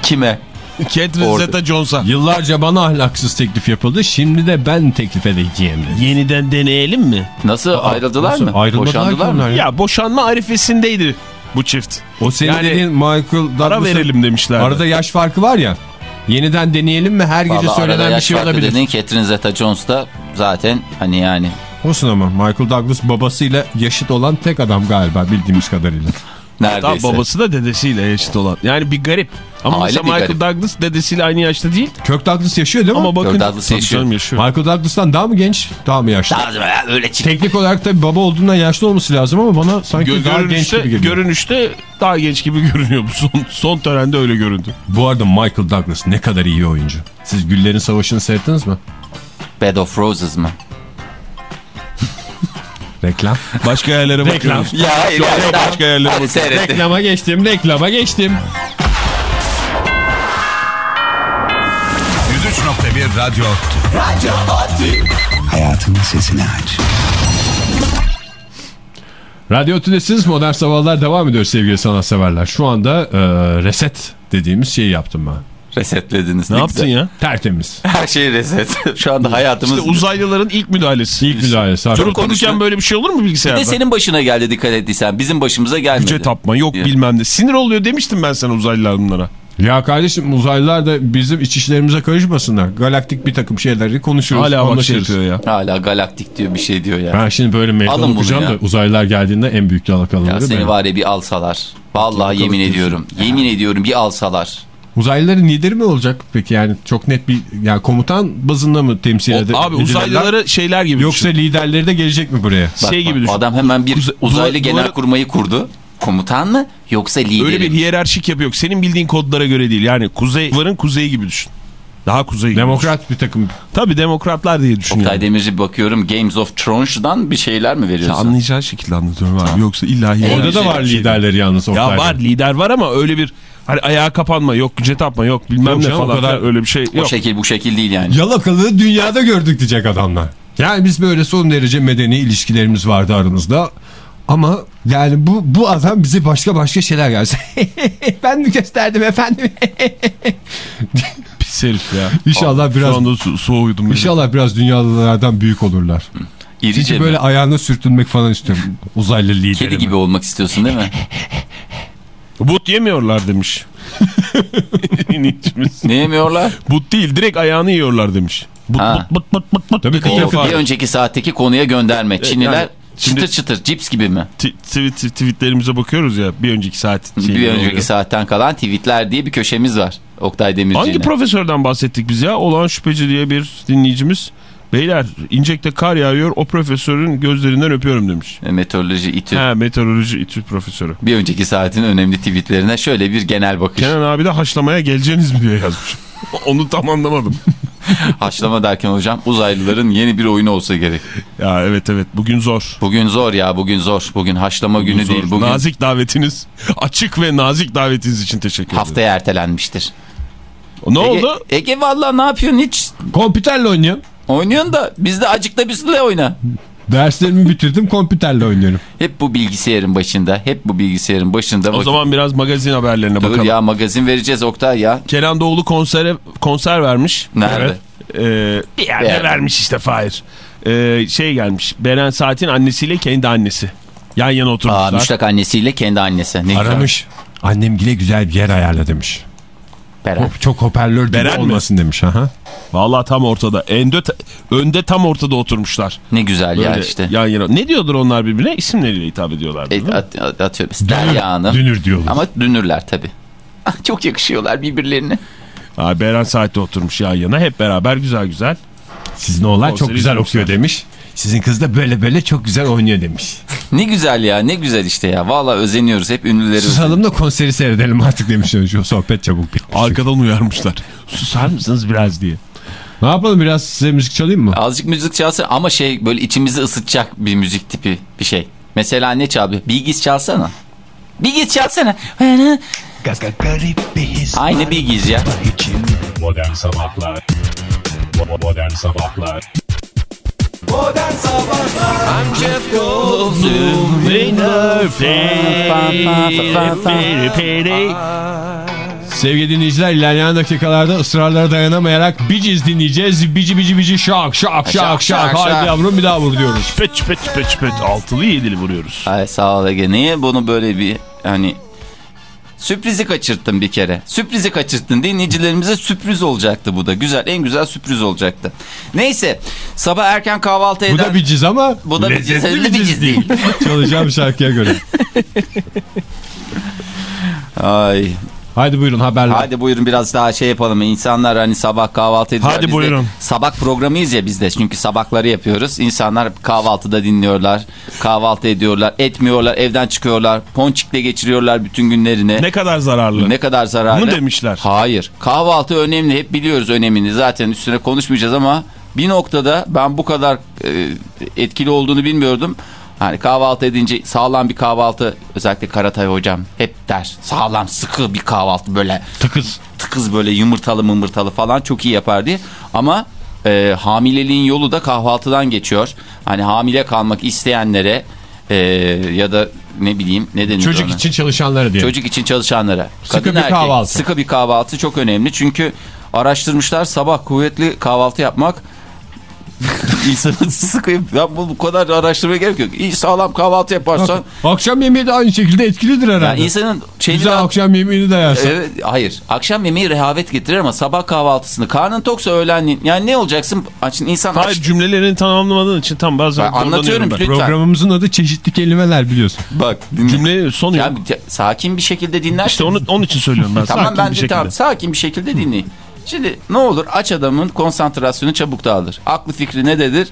Kime? *laughs* Catherine Orada. Zeta-Jones'a. Yıllarca bana ahlaksız teklif yapıldı. Şimdi de ben teklif edeceğim. Yeniden deneyelim mi? Nasıl ayrıldılar Nasıl? mı? Ayrılmadılar Boşandılar mı? ya. Ya boşanma arifesindeydi bu çift. O senin Yani dediğin Michael Douglas'ın Ara verelim demişler. Arada yaş farkı var ya. Yeniden deneyelim mi? Her gece Vallahi arada söylenen bir şey olabilir. dediğin Catherine Zeta-Jones da zaten hani yani Olsun ama Michael Douglas babasıyla yaşıt olan tek adam galiba bildiğimiz kadarıyla. Hatta neredeyse. babası da dedesiyle eşit olan. Yani bir garip. Ama Aile mesela Michael garip. Douglas dedesiyle aynı yaşta değil. Kirk Douglas yaşıyor değil mi? Ama bakın. Kirk Douglas yaşıyor. canım yaşıyor. Michael Douglas'tan daha mı genç, daha mı yaşlı? Daha öyle çık. Teknik olarak tabii baba olduğundan yaşlı olması lazım ama bana sanki Gö- daha genç görünüşte, gibi geliyor. görünüşte daha genç gibi *laughs* görünüyor. Bu son, son törende öyle göründü. Bu arada Michael Douglas ne kadar iyi oyuncu. Siz Güllerin Savaşı'nı seyrettiniz mi? Bed of Roses mı? *laughs* Reklam. Başka yerlere. Ya. Yok, yani yok, daha- başka yerlere Hadi bak- seyretti. reklama geçtim, reklama geçtim. 103.1 Radyo Radyo Otü. Hayatın sesini aç. Radyo Tülesi'niz Modern Sabahlar devam ediyor sevgili sanatseverler. Şu anda e, reset dediğimiz şeyi yaptım ben. Resetlediniz. Ne yaptın güzel. ya? Tertemiz. Her şey reset. *laughs* Şu anda hayatımız... İşte uzaylıların ilk müdahalesi. İlk müdahalesi. Durup hakikaten. dururken böyle bir şey olur mu Bir bilgisayarda? de senin başına geldi dikkat ettiysen. Bizim başımıza gelmedi. Güce tapma yok Ya. bilmem ne. Sinir oluyor demiştim ben sana uzaylılar bunlara. Ya kardeşim uzaylılar da bizim iç işlerimize karışmasınlar. Galaktik bir takım şeyleri konuşuyoruz, Hala bak şey ya. Hala galaktik diyor bir şey diyor ya. Ben şimdi böyle meydan Alın okuyacağım ya. da uzaylılar geldiğinde en büyük Ya yalakalıları seni benim. var ya bir alsalar. Vallahi yemin diyorsun. ediyorum. Yemin ediyorum bir alsalar. Uzaylıların lideri mi olacak peki yani çok net bir yani komutan bazında mı temsil O- ede- abi uzaylıları şeyler gibi Yoksa düşün. liderleri de gelecek mi buraya? Bak, Şey bak, gibi düşün. Adam hemen bir Uza- uzaylı genel kurmayı kurdu. Komutan mı yoksa lideri Öyle bir hiyerarşik yapı yok. Senin bildiğin kodlara göre değil. Yani kuzey varın kuzeyi gibi düşün. Daha kuzey düşün. Demokrat bir takım. Tabii demokratlar diye düşün. Oktay. Demirci bakıyorum Games of Thrones'dan bir şeyler mi Ya veriyorsun? anlayacağı şekilde anlatıyorum abi. Yoksa illa hiyerarşik Orada da var şey liderleri yalnız. Ya Oktay'da. var lider var ama öyle bir hani ayağa kapanma yok güce tapma yok bilmem Yok ne canım, o falan kadar- öyle bir şey o yok. şekil bu şekil değil yani. Yalakalığı dünyada gördük diyecek adamlar. Yani biz böyle son derece medeni ilişkilerimiz vardı aramızda. Ama yani bu bu adam bize başka başka şeyler gelse. *laughs* ben mi gösterdim efendim? *laughs* Pis herif ya. İnşallah biraz Şu anda so soğudum. İnşallah biraz dünyalılardan büyük olurlar. İrice Çünkü mi? böyle ayağına sürtünmek falan istiyorum. *laughs* Uzaylı lideri. Kedi gibi olmak istiyorsun değil mi? But yemiyorlar demiş. Ne yemiyorlar? but değil direkt ayağını yiyorlar demiş. But Ha. but but but but. Tabii ki ilk O bir önceki saatteki konuya gönderme. Çinliler yani şimdi- çıtır çıtır cips gibi mi? Tweet, tweetlerimize bakıyoruz ya bir önceki saat. bir önceki oluyor. saatten kalan tweetler diye bir köşemiz var. Oktay Demirci'nin. Hangi profesörden bahsettik biz ya? Olan şüpheci diye bir dinleyicimiz. Beyler incekte kar yağıyor o profesörün gözlerinden öpüyorum demiş. Meteoroloji İTÜ. Ha meteoroloji İTÜ profesörü. Bir önceki saatin önemli tweetlerine şöyle bir genel bakış. Kenan abi de haşlamaya geleceğiniz mi diye yazmış. *laughs* Onu tam anlamadım. *laughs* Haşlama derken hocam uzaylıların yeni bir oyunu olsa gerek. Ya evet evet bugün zor. Bugün zor ya bugün zor. Bugün haşlama günü Zor. değil. Bugün Nazik davetiniz açık ve nazik davetiniz için teşekkür ederim. haftaya ertelenmiştir. Ne Ege, oldu? Ege valla ne yapıyorsun hiç? Kompüterle oynuyorum. Oynuyorsun da biz de acık da bizle oyna. Derslerimi bitirdim kompüterle oynuyorum. Hep bu bilgisayarın başında. Hep bu bilgisayarın başında. O zaman biraz magazin haberlerine Dur bakalım. ya magazin vereceğiz Oktay ya. Kenan Doğulu konsere, konser vermiş. Nerede? Ee, bir yerde vermiş işte Fahir. Ee, şey gelmiş. Beren Saat'in annesiyle kendi annesi. Yan yana Aa, oturmuşlar. müştak annesiyle kendi annesi. Ne güzel. Aramış. Annem gile güzel bir yer ayarla demiş. Beren. Çok hoparlör gibi Beren mi? olmasın demiş. Aha. Vallahi tam ortada. Önde, önde tam ortada oturmuşlar. Ne güzel ya Böyle işte. Yan yana. Ne diyordur onlar birbirine? İsimleriyle hitap ediyorlar. E, at, at, atıyorum. Derya Hanım. Dünür diyorlar. Ama dünürler tabii. *laughs* Ah, Çok yakışıyorlar birbirlerine. Aa, Beren Saat'te oturmuş yan yana. Hep beraber güzel güzel. Sizin oğlan çok güzel okuyor demiş. Sizin kız da böyle böyle çok güzel oynuyor demiş. Ne güzel ya ne güzel işte ya. Valla özeniyoruz hep ünlüleri. Susalım da konseri seyredelim artık demiş. Şu sohbet çabuk bitmiş. Arkadan uyarmışlar. Susar mısınız biraz diye. Ne yapalım biraz size müzik çalayım mı? Azıcık müzik çalsın ama şey böyle içimizi ısıtacak bir müzik tipi bir şey. Mesela ne çalıyor? Bilgiz çalsana. Bilgiz çalsana. Aynı Bilgiz ya. içim Modern Sabahlar Modern Sabahlar Modern Sabahlar Sevgili dinleyiciler ilerleyen dakikalarda ısrarlara dayanamayarak biciz dinleyeceğiz. Bici bici bici şak şak şak Şak, şak. şak, Haydi şak. yavrum bir daha vur diyoruz. Çipet çipet çipet çipet altılı yedili vuruyoruz. Ay sağ ol Ege. Niye bunu böyle bir hani sürprizi kaçırttın bir kere. Sürprizi kaçırttın. Dinleyicilerimize sürpriz olacaktı bu da. Güzel en güzel sürpriz olacaktı. Neyse sabah erken kahvaltı eden. Bu da biciz ama Bu da lezzetli lezzetli biciz değil. Çalacağım şarkıya göre. *laughs* Ay. Haydi buyurun haberler. Hadi buyurun biraz daha şey yapalım. İnsanlar hani sabah kahvaltı ediyorlar. Hadi Biz de buyurun. sabah programıyız ya biz de. Çünkü sabahları yapıyoruz. İnsanlar kahvaltıda dinliyorlar. Kahvaltı ediyorlar. Etmiyorlar. Evden çıkıyorlar. Ponçikle geçiriyorlar bütün günlerini. Ne kadar zararlı. Ne kadar zararlı? Mı demişler? Hayır. Kahvaltı önemli. Hep biliyoruz önemini. Zaten üstüne konuşmayacağız ama bir noktada ben bu kadar e, etkili olduğunu bilmiyordum. Hani kahvaltı edince sağlam bir kahvaltı özellikle Karatay hocam hep der. Sağlam sıkı bir kahvaltı böyle Tıkız. tıkız böyle yumurtalı mımırtalı falan çok iyi yapar diye. Ama e, hamileliğin yolu da kahvaltıdan geçiyor. Hani hamile kalmak isteyenlere e, ya da ne bileyim ne denir Çocuk ona? için çalışanları diye. Çocuk için çalışanlara. Sıkı bir erkek, kahvaltı. Sıkı bir kahvaltı çok önemli. Çünkü araştırmışlar sabah kuvvetli kahvaltı yapmak insanı *laughs* sıkı ya bu, kadar araştırmaya gerek yok. İyi sağlam kahvaltı yaparsan Akşam yemeği de aynı şekilde etkilidir herhalde. yani insanın şeyini Güzel akşam yemeğini de yersen. Evet, hayır. Akşam yemeği rehavet getirir ama sabah kahvaltısını karnın toksa öğlenliğin yani ne olacaksın? Şimdi insan aç- Hayır cümlelerini tamamlamadığın için tam bazen Ben anlatıyorum ben. lütfen. Programımızın adı çeşitli kelimeler biliyorsun. Bak dinle. Cümle sonu Ya, yok. ya, sakin bir şekilde dinlersin. İşte onu, onun için söylüyorum ben. *laughs* Tamam Sakin ben bir de şekilde. tamam sakin bir şekilde dinleyin. Şimdi ne olur aç adamın konsantrasyonu çabuk dağılır. Aklı fikri nededir?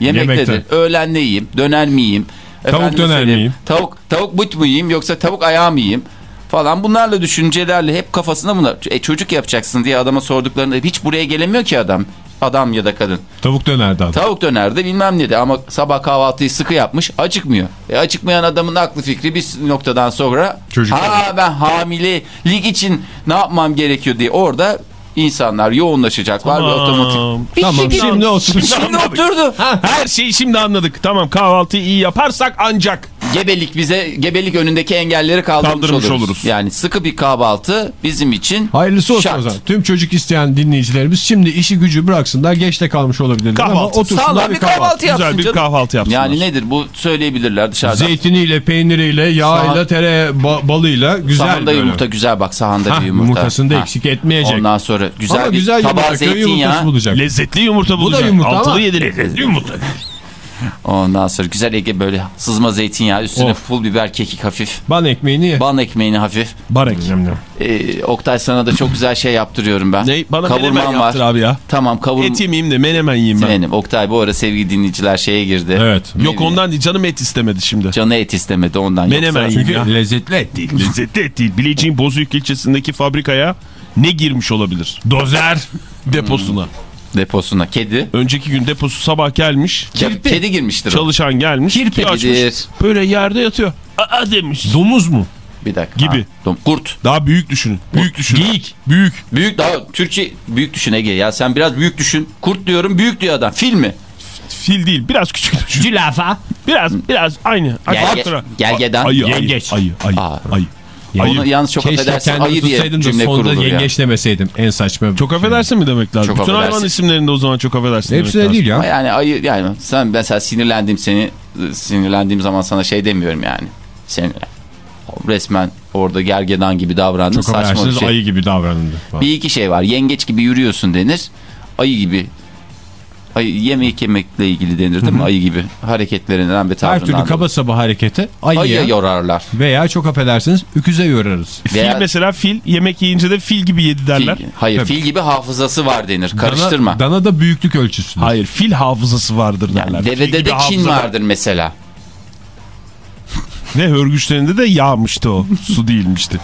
Yemektedir. Yemekte. Öğlen ne yiyeyim? Döner mi yiyeyim? Tavuk Efendime döner mi yiyeyim? Tavuk, tavuk but mu yiyeyim yoksa tavuk ayağı mı yiyeyim? Falan bunlarla düşüncelerle hep kafasında bunlar. E, çocuk yapacaksın diye adama sorduklarında hiç buraya gelemiyor ki adam. Adam ya da kadın. Tavuk dönerdi adam. Tavuk dönerdi bilmem ne de ama sabah kahvaltıyı sıkı yapmış acıkmıyor. E acıkmayan adamın aklı fikri bir noktadan sonra Çocuk ha ben hamilelik için ne yapmam gerekiyor diye orada insanlar yoğunlaşacaklar ve otomatik. Bir Tamam şey- şimdi otur. Şimdi oturdu. Her şeyi şimdi anladık. Tamam kahvaltıyı iyi yaparsak ancak. Gebelik bize gebelik önündeki engelleri kaldırmış, Kaldırmış oluruz. oluruz. Yani sıkı bir kahvaltı bizim için Hayırlısı olsun şart. o zaman. Tüm çocuk isteyen dinleyicilerimiz şimdi işi gücü bıraksınlar. Geç de kalmış olabilirler ama Kahvaltı. otursunlar Sağlam bir kahvaltı yapsın Güzel bir kahvaltı yapsınlar. Yani nedir bu söyleyebilirler dışarıda. Zeytiniyle, peyniriyle, yağıyla, Sağ- tere ba- balıyla güzel Sahanda yumurta güzel bak sahanda bir yumurta. yumurtasını da Ha. eksik etmeyecek. Ondan sonra güzel Ama bir güzel tabağı yumurta, zeytinyağı. bulacak. Lezzetli yumurta bulacak. yumurta Altılı ama- yedili. Yumurta. *laughs* Ondan sonra güzel Ege böyle sızma zeytinyağı üstüne Of. pul biber kekik hafif. Ban ekmeğini ye. Ban ekmeğini hafif. Barek. Ee, Oktay sana da çok güzel şey yaptırıyorum ben. Ne? Bana Kavurmam menemen var. yaptır abi ya. Tamam kavurma. Et yemeyeyim de menemen yiyeyim ben. Benim. Oktay bu ara sevgili dinleyiciler şeye girdi. Evet. Yok ondan değil canım et istemedi şimdi. Canı et istemedi ondan. Menemen Yoksa- Çünkü ya. lezzetli et değil. Lezzetli et değil. Bilecik'in Bozüyük ilçesindeki fabrikaya ne girmiş olabilir? Dozer. *laughs* Deposuna. Deposuna. Kedi. Önceki gün deposu sabah gelmiş. Ke- Kedi girmiştir o. Çalışan gelmiş. Kirpi açmış? Böyle yerde yatıyor. Aa demiş. Domuz mu? Bir dakika. Gibi. Ha, dom- Kurt. Daha büyük düşünün. Büyük düşünün. Geyik. Büyük. Büyük daha Türkçe büyük düşün Ege. Ya sen biraz büyük düşün. Kurt diyorum büyük diyor adam. Fil mi? Fil değil. Biraz küçük düşün. Zülafa. Biraz biraz aynı. Gelge- Aşağı- gergedan. Ayı, ayı, Yengeç. ayı, ayı, Ayı. Onu yalnız çok Keşke affedersin ayı diye tutsaydım da cümle sonunda kurulur ya. yengeç demeseydim. En saçma. Çok affedersin mi demek lazım? Çok Bütün hayvan affedersin. isimlerinde o zaman çok affedersin demek Hepsine lazım. değil Ama ya. Yani ayı yani sen mesela sinirlendim seni sinirlendiğim zaman sana şey demiyorum yani. Sen resmen orada gergedan gibi davrandın. Çok saçma bir affedersiniz şey. ayı gibi davranıldı. falan. Bir iki şey var. Yengeç gibi yürüyorsun denir. Ayı gibi ayı, yemek yemekle ilgili denir değil mi? Ayı gibi hareketlerinden ve Her tavrından. türlü dolayı. kaba saba harekete ayıya Ayıya yorarlar. veya çok affedersiniz öküze yorarız. Fil Veya- mesela fil yemek yiyince de fil gibi yedi derler. Fil, hayır Tabii. fil gibi hafızası var denir. Karıştırma. Dana, dana da büyüklük ölçüsüdür. Hayır fil hafızası vardır derler. yani Fil devede gibi de Çin hafıza- vardır mesela. Ve hörgüçlerinde de yağmıştı o. *laughs* Su değilmişti.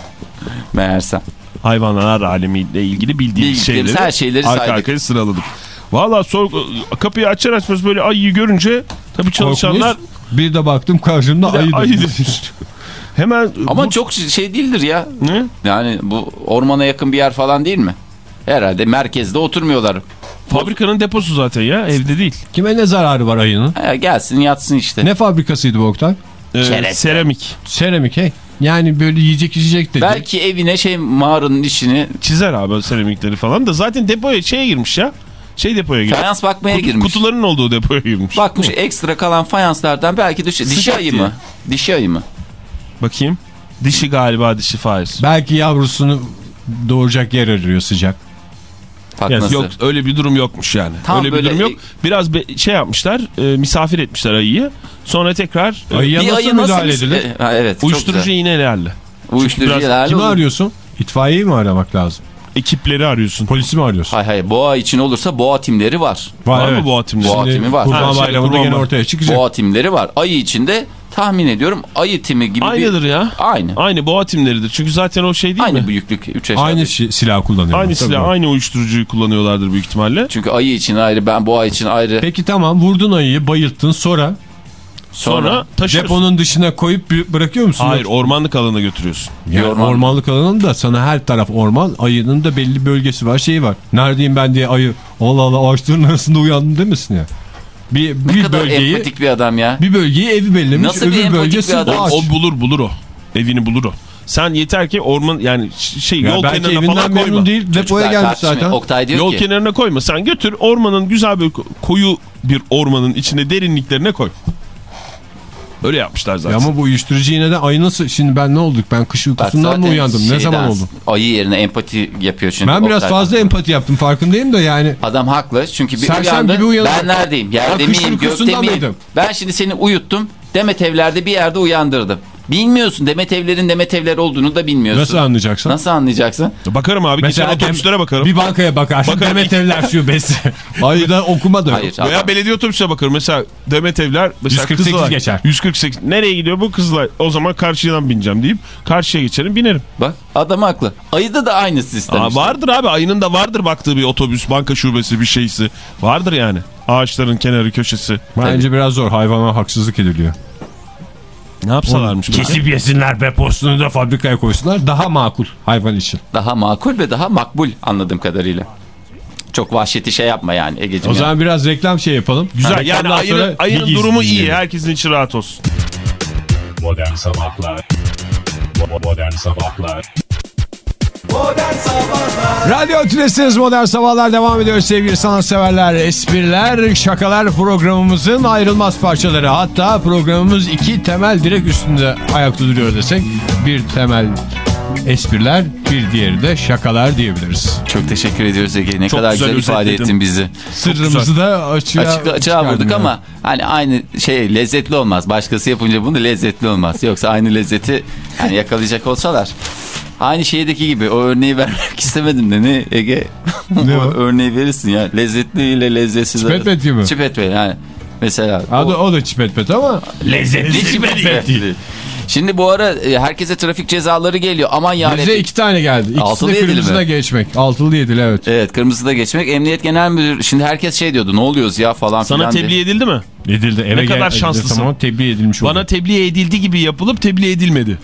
Meğersem. Hayvanlar alemiyle ilgili bildiğimiz Bildiklerimiz şeyleri her şeyleri arka saydık. arkaya sıraladık. Valla sor, kapıyı açar açmaz böyle ayıyı görünce tabii çalışanlar Korkmuş. Bir de baktım karşımda de ayı, demiş. Hemen Ama bu- çok şey değildir ya. ne? Yani bu ormana yakın bir yer falan değil mi? Herhalde merkezde oturmuyorlar. Fabrikanın deposu zaten ya evde değil. Kime ne zararı var ayının? Ha, gelsin yatsın işte. Ne fabrikasıydı bu Oktay? Ee, seramik. Seramik hey. Yani böyle yiyecek içecek dedi. Belki evine şey mağaranın içini Çizer abi seramikleri falan da zaten depoya şeye girmiş ya. Şey depoya girmiş. fayans bakmaya Kutu- girmiş. Kutuların olduğu depoya girmiş. Bakmış ekstra kalan fayanslardan belki dişi, dişi Sıcak ayı diye. mı? Dişi ayı mı? Bakayım. Dişi galiba dişi Faiz. Belki yavrusunu doğuracak yer arıyor sıcak. Nasıl? Yok öyle bir durum yokmuş yani. Tam öyle bir böyle- durum yok. Biraz be- şey yapmışlar, e, misafir etmişler ayıyı. Sonra tekrar e, Ayıya nasıl ayı müdahale mis- edilir? E, ha, evet. uyuşturucu iğnelerle. Uyuşturucu iğnelerle Kimi olur. arıyorsun? İtfaiyeyi mi aramak lazım? Ekipleri arıyorsun. Polisi mi arıyorsun? Hay hay boğa için olursa boğa timleri var. Var mı bu atimler? Boğa timi var. Kurban şey, Bayramı'nda kurban gene var. ortaya çıkacak. Boğa timleri var. Ayı içinde tahmin ediyorum ayı timi gibi Aynıdır bir... ya. Aynı. Aynı boğa timleridir. Çünkü zaten o şey değil Aynı mi? büyüklük. 3 aşağı. Aynı silah kullanıyor. Aynı Tabii. silah, aynı uyuşturucuyu kullanıyorlardır büyük ihtimalle. Çünkü ayı için ayrı ben boğa için ayrı. Peki tamam vurdun ayıyı bayılttın sonra Sonra, Sonra taşıyorsun. deponun dışına koyup bir- bırakıyor musun? Hayır ormanlık alana götürüyorsun. Yani Orman- ormanlık alanın da sana her taraf orman ayının da belli bölgesi var şeyi var. Neredeyim ben diye ayı Allah Allah ağaçların arasında uyandım demesin ya. Bir, ne bir kadar bölgeyi empatik bir adam ya. bir bölgeyi evi bellemiş Nasıl bir öbür empatik bölgesi bir adam? ağaç. O bulur bulur o. Evini bulur o. Sen yeter ki orman yani şey Ya yol kenarına evinden falan koyma. değil depoya Çocuklar gelmiş zaten. Oktay diyor Yol ki kenarına koyma. Sen götür ormanın güzel bir koyu bir ormanın içine derinliklerine koy. Öyle yapmışlar Ya zaten. ama bu uyuşturucu yine de ayı nasıl şimdi ben ne olduk ben kış uykusundan mı uyandım ne zaman oldu? Ayı yerine empati yapıyor çünkü. Ben biraz fazla empati yaptım farkındayım da yani Adam haklı çünkü bir uyandı. gibi. Ben neredeyim? Yerde Ben miyim? Gökte miyim? Ben şimdi seni uyuttum. Demet evlerde bir yerde uyandırdım. Bilmiyorsun Demet evlerin Demet evler olduğunu da bilmiyorsun. nasıl anlayacaksın? Nasıl anlayacaksın? Bakarım abi. Geçen Dem- otobüslere bakarım. Bir bankaya bakarsın Bakarım. Demet Evler Şubesi. *laughs* Ayı da okuma da. Hayır. Veya adam- belediye otobüsüne bakarım. Mesela Demet Evler. Mesela 148 Kızılay. geçer. 148. Nereye gidiyor bu Kızılay? O zaman karşıdan bineceğim deyip karşıya geçerim binerim. Bak adam haklı. Ayıda da aynı sistem. Aa, işte. vardır abi ayının da vardır baktığı bir otobüs, banka şubesi bir şeysi. Vardır yani. Ağaçların kenarı köşesi. Bence biraz zor hayvana haksızlık ediliyor. Ne yapsalarmış? Kesip yesinler be postunu da fabrikaya koysunlar daha makul hayvan için. Daha makul ve daha makbul anladığım kadarıyla. Çok vahşeti şey yapma yani Ege'cim. O zaman biraz reklam şey yapalım. Güzel yani Reklamdan ayının, sonra ayının durumu iyi. izleyelim. Herkesin içi rahat olsun. Modern Sabahlar Modern Sabahlar Radyo Tülesi'niz Modern Sabahlar devam ediyor sevgili sanatseverler. Espriler, şakalar programımızın ayrılmaz parçaları. Hatta programımız iki temel direk üstünde ayakta duruyor desek. Bir temel espriler, bir diğeri de şakalar diyebiliriz. Çok teşekkür ediyoruz Ege. Ne Çok kadar güzel güzel ifade ettin bizi. Sırrımızı da açığa, Açık, açığa vurduk yani. ama hani aynı şey lezzetli olmaz. Başkası yapınca bunu lezzetli olmaz. Yoksa aynı lezzeti hani yakalayacak olsalar. Aynı şeydeki gibi o örneği *laughs* vermek istemedim de ne Ege? Ne *laughs* o o? örneği verirsin ya. Lezzetli ile lezzetsiz. Çipet pet gibi. Çipet pet yani. Mesela. Ha, o, o da çipet pet ama lezzetli çipet pet değil. Şimdi bu ara e, herkese trafik cezaları geliyor. Aman ya. bize iki tane geldi. İkisi Altılı de kırmızıda mi? geçmek. Altılı yedili evet. Evet kırmızıda geçmek. Emniyet Genel Müdürü şimdi herkes şey diyordu ne oluyoruz ya falan Sana filan. diye. tebliğ edildi mi? Edildi. Eve Ne kadar gel- şanslısın. Tamam tebliğ edilmiş oldu. Bana tebliğ edildi gibi yapılıp tebliğ edilmedi.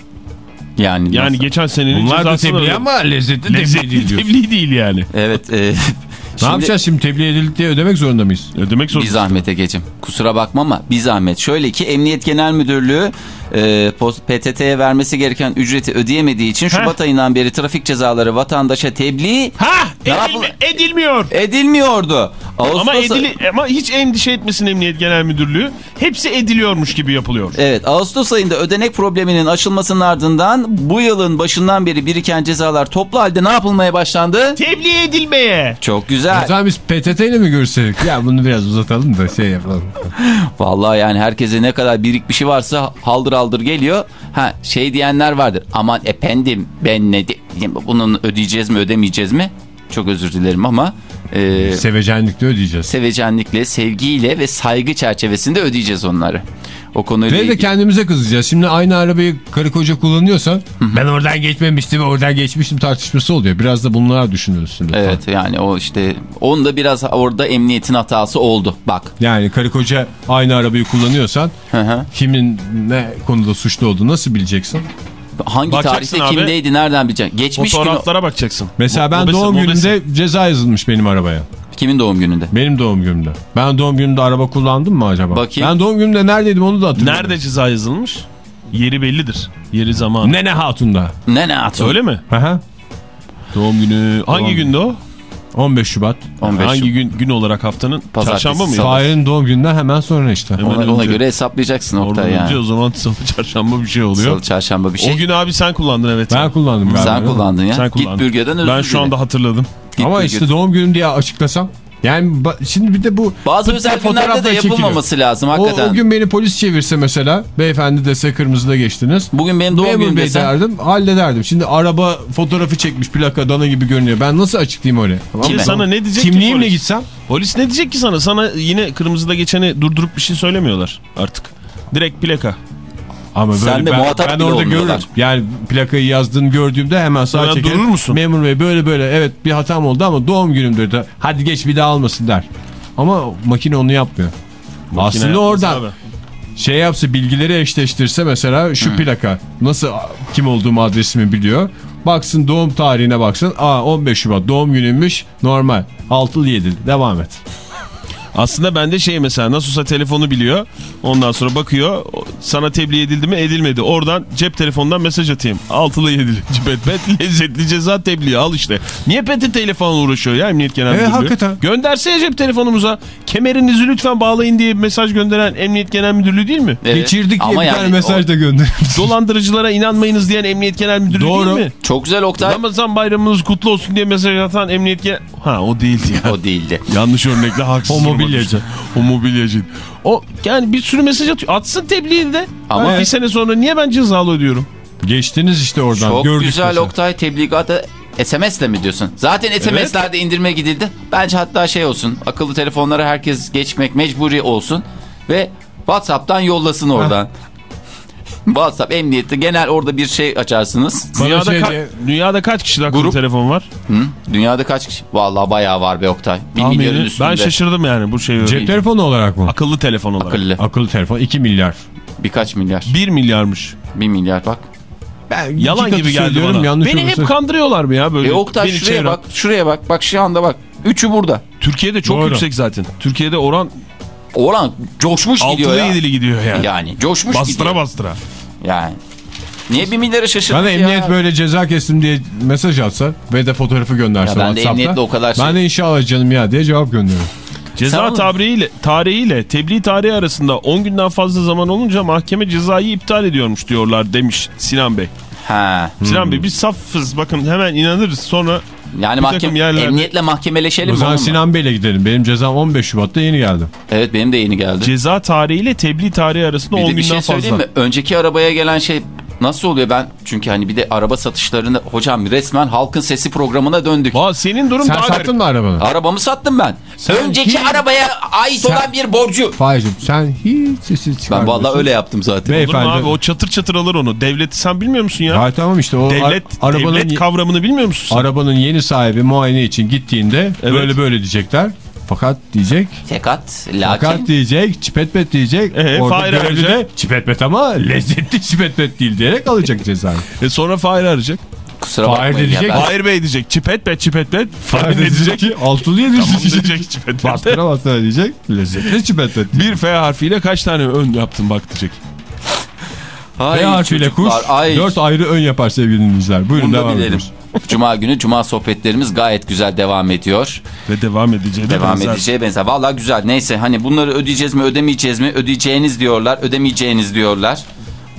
Yani, Yani nasıl? geçen senenin Bunlar da cezasını tebliğ ama lezzetli tebliğ Lezzetli değil diyorsun. tebliğ değil yani. Evet. E, *laughs* Ne şimdi- yapacağız şimdi tebliğ edildik diye ödemek zorunda mıyız? Ödemek Bir zorunda. zahmet Ege'cim. Kusura bakma ama bir zahmet. Şöyle ki Emniyet Genel Müdürlüğü e, post- PTT'ye vermesi gereken ücreti ödeyemediği için Şubat ayından beri trafik cezaları vatandaşa tebliğ Ha Ne edilmi- edilmiyor. edilmiyordu. Ağustos Ama, edili, ama hiç endişe etmesin Emniyet Genel Müdürlüğü. Hepsi ediliyormuş gibi yapılıyor. Evet Ağustos ayında ödenek probleminin aşılmasının ardından bu yılın başından beri biriken cezalar toplu halde ne yapılmaya başlandı? Tebliğ edilmeye. Çok O güzel. zaman biz PTT ile mi görüşsek? Ya bunu biraz uzatalım da şey yapalım. Vallahi yani herkese ne kadar birikmişi varsa haldır haldır geliyor. Ha şey diyenler vardır. Aman efendim ben ne diyeyim bunun ödeyeceğiz mi ödemeyeceğiz mi? Çok özür dilerim ama e, Sevecenlikle ödeyeceğiz. sevecenlikle, sevgiyle ve saygı çerçevesinde ödeyeceğiz onları. O konuyla Ve de kendimize kızacağız. Şimdi aynı arabayı karı koca kullanıyorsa ben oradan geçmemiştim oradan geçmiştim tartışması oluyor. Biraz da bunlar şimdi. Evet yani o işte onun da biraz orada emniyetin hatası oldu. Bak. Yani karı koca aynı arabayı kullanıyorsan Hı kimin ne konuda suçlu olduğunu nasıl bileceksin? Hangi Bakacaksın tarihte abi. kimdeydi nereden bileceksin? Geçmiş gün Fotoğraflara bakacaksın. Mesela ben doğum günümde ceza yazılmış benim arabaya. Kimin doğum gününde? Benim doğum günümde. Ben doğum günümde araba kullandım mı acaba? Bakayım. Ben doğum günümde neredeydim onu da hatırlıyorum. Nerede ceza yazılmış? Yeri bellidir. Yeri zamanı. Nene Hatun'da. Ne ne atın? Öyle mi? Aha. Doğum günü. Hangi Doğum günde o? 15 Şubat. 15 Hangi gün gün olarak haftanın? Pazartesi, Çarşamba mı? salı. Fahir'in doğum gününden hemen sonra işte. Hemen Ona, ona göre hesaplayacaksın Oradan Oktay önce yani. o zaman salı çarşamba bir şey oluyor. Salı çarşamba bir şey. O gün abi sen kullandın evet. Ben kullandım. Sen kullandın ya. Sen kullandın. Git bürgeden özür Ben şu anda hatırladım. Ama işte doğum günüm diye açıklasam. Yani şimdi bir de bu Bazı özel günlerde de fotoğrafla çekiliyor. yapılmaması lazım O, hakikaten. o gün beni polis çevirse mesela beyefendi dese kırmızıda geçtiniz. Bugün benim doğum Memur günüm bey desem. derdim hallederdim. Şimdi araba fotoğrafı çekmiş plaka dana gibi görünüyor. Ben nasıl açıklayayım? Tamam Kim sana ne diyecek ki Kimliğimle polis? gitsem Polis ne diyecek ki sana? Sana yine kırmızıda geçeni durdurup bir şey söylemiyorlar artık. Direkt plaka. Ama böyle Sen de ben, muhatap ben orada olmuyorlar. görürüm. Yani plakayı yazdığını gördüğümde hemen sağa Hemen çekerim. durur musun? Memur bey böyle böyle evet bir hatam oldu ama doğum günümdür de hadi geç bir daha almasın der. Ama makine onu yapmıyor. Aslında Yine oradan yapmaz şey yapsa bilgileri eşleştirse mesela şu plaka nasıl kim olduğumu adresimi biliyor. Baksın doğum tarihine baksın. Aa 15 Şubat doğum günüymüş normal. 6'lı 7 devam et. Aslında bende şey mesela nasılsa telefonu biliyor. Ondan sonra bakıyor sana tebliğ edildi mi edilmedi. Oradan cep telefonundan mesaj atayım. Altılı yedili *laughs* cipet pet lezzetli ceza tebliği al işte. Niye PTT ile falan uğraşıyor ya Emniyet Genel Evet, Müdürlüğü? hakikaten. Gönderse ya cep telefonumuza kemerinizi lütfen bağlayın diye mesaj gönderen Emniyet Genel Müdürlüğü değil mi? Evet. Geçirdik diye Ama bir yani tane mesaj o- da gönderdim. Dolandırıcılara inanmayınız diyen Emniyet Genel Müdürlüğü Doğru. değil mi? Çok güzel Oktay. Ramazan bayramınız kutlu olsun diye mesaj atan Emniyet Genel... Ha o değildi ya. O değildi. Yanlış örnekle haksız. Mobilyacı. O mobilyacı. O yani bir sürü mesaj atıyor. Atsın tebliğini de. Ama- Ama bir sene sonra niye ben cezalı ödüyorum? Geçtiniz işte oradan. Çok Gördük güzel mesela. Oktay tebligatı SMS'le mi diyorsun? Zaten SMS'lerde indirme gidildi. Bence hatta şey olsun. Akıllı telefonlara herkes geçmek mecburi olsun. Ve WhatsApp'tan yollasın oradan. WhatsApp emniyette genel orada bir şey açarsınız. Dünyada, şey ka- diye- dünyada kaç kişide akıllı Grup- telefon var? Hı? Dünyada kaç kişi? Vallahi bayağı var be Oktay. Bir Tahmini. milyarın üstünde. Ben şaşırdım yani bu şeyi. Cep telefonu olarak mı? Akıllı telefon olarak. Akıllı. Akıllı telefon 2 milyar. Birkaç milyar. 1 milyarmış. Bir milyar bak. Ben Yalan gibi geldi bana. Yanlış Beni hep olursa- kandırıyorlar mı ya böyle? E Oktay şuraya çeviren- bak. Şuraya bak. Bak şu anda bak. Üçü burada. Türkiye'de çok Doğru. yüksek zaten. Türkiye'de oran Oran coşmuş gidiyor altılı ya. yedili gidiyor yani. Yani coşmuş bastıra gidiyor. bastıra. Yani. Niye bir milyara şaşırdın Bana ya? emniyet böyle ceza kestim diye mesaj atsa ve de fotoğrafı gönderse Ya ben de WhatsApp'ta. emniyetle o kadar şey- Ben de inşallah canım ya diye cevap gönderiyorum. Ceza tarihiyle, tarihiyle tebliğ tarihi arasında 10 günden fazla zaman olunca mahkeme cezayı iptal ediyormuş diyorlar demiş Sinan Bey. Ha. Sinan Bey biz safız bakın hemen inanırız sonra Yani Bir mahkeme, yerlerde- emniyetle mahkemeleşelim O mi? zaman oğlum? Sinan Bey'le gidelim. Benim cezam 15 Şubat'ta yeni geldi. Evet benim de yeni geldi. ceza tarihiyle tebliğ tarihi arasında bir 10 de bir günden şey söyleyeyim fazla. mi? Önceki arabaya gelen şey nasıl oluyor ben? Çünkü hani bir de araba satışlarında hocam resmen halkın sesi programına döndük. Valla senin durum Sen daha sattın garip. mı arabanı? Arabamı sattım ben. Sen Önceki hiç- arabaya ait Sen- olan bir borcu. Fahicim sen hiç sesi Ben çıkarmıyorsun. vallahi öyle yaptım zaten. Olur mu Beyefendi. abi o çatır çatır alır onu. Devleti sen bilmiyor musun ya? Ha tamam işte o devlet, ar- arabanın, devlet kavramını bilmiyor musun sen? arabanın yeni sahibi muayene için gittiğinde Evet. böyle böyle diyecekler. Fakat diyecek, Fakat lakin fakat diyecek, çipet pet diyecek. Ee, Orada görevli de arayacak. çipet pet ama lezzetli çipet pet değil diyerek alacak cezayı. E sonra Fahir arayacak. kusura Fahir diyecek, ben. Fahir Bey diyecek çipet pet çipet pet. Fahir ne diyecek? ki altılı yedi Tamam diyecek. diyecek çipet pet. Bastıra bastıra diyecek. Lezzetli çipet pet. Bir F harfiyle kaç tane ön yaptın bak diyecek. Ay B harfiyle kuş ay. dört ayrı ön yapar sevgili dinleyiciler. Buyurun Bunu devam ediyoruz. Cuma günü Cuma sohbetlerimiz gayet güzel devam ediyor. Ve devam edeceği de Devam benzer. edeceğe benzer. Valla güzel. Neyse hani bunları ödeyeceğiz mi ödemeyeceğiz mi? Ödeyeceğiniz diyorlar, ödemeyeceğiniz diyorlar.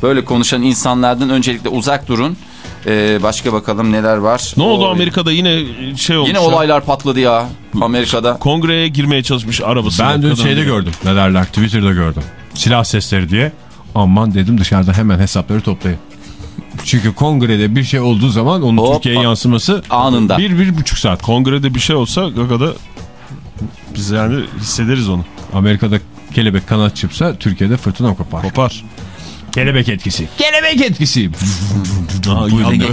Böyle konuşan insanlardan öncelikle uzak durun. Ee, başka bakalım neler var. Ne oldu O- Amerika'da yine şey olmuş. Yine ya. olaylar patladı ya Amerika'da. Kongreye girmeye çalışmış arabası. Ben dün şeyde gördüm. Ne derler Twitter'da gördüm. Silah sesleri diye. Aman dedim dışarıda hemen hesapları toplayın. Çünkü kongrede bir şey olduğu zaman onun Hoppa. Türkiye'ye yansıması Anında. bir, bir buçuk saat. Kongrede bir şey olsa Gaga'da biz yani hissederiz onu. Amerika'da kelebek kanat çırpsa Türkiye'de fırtına kopar. Kopar. Kelebek etkisi. Kelebek etkisi.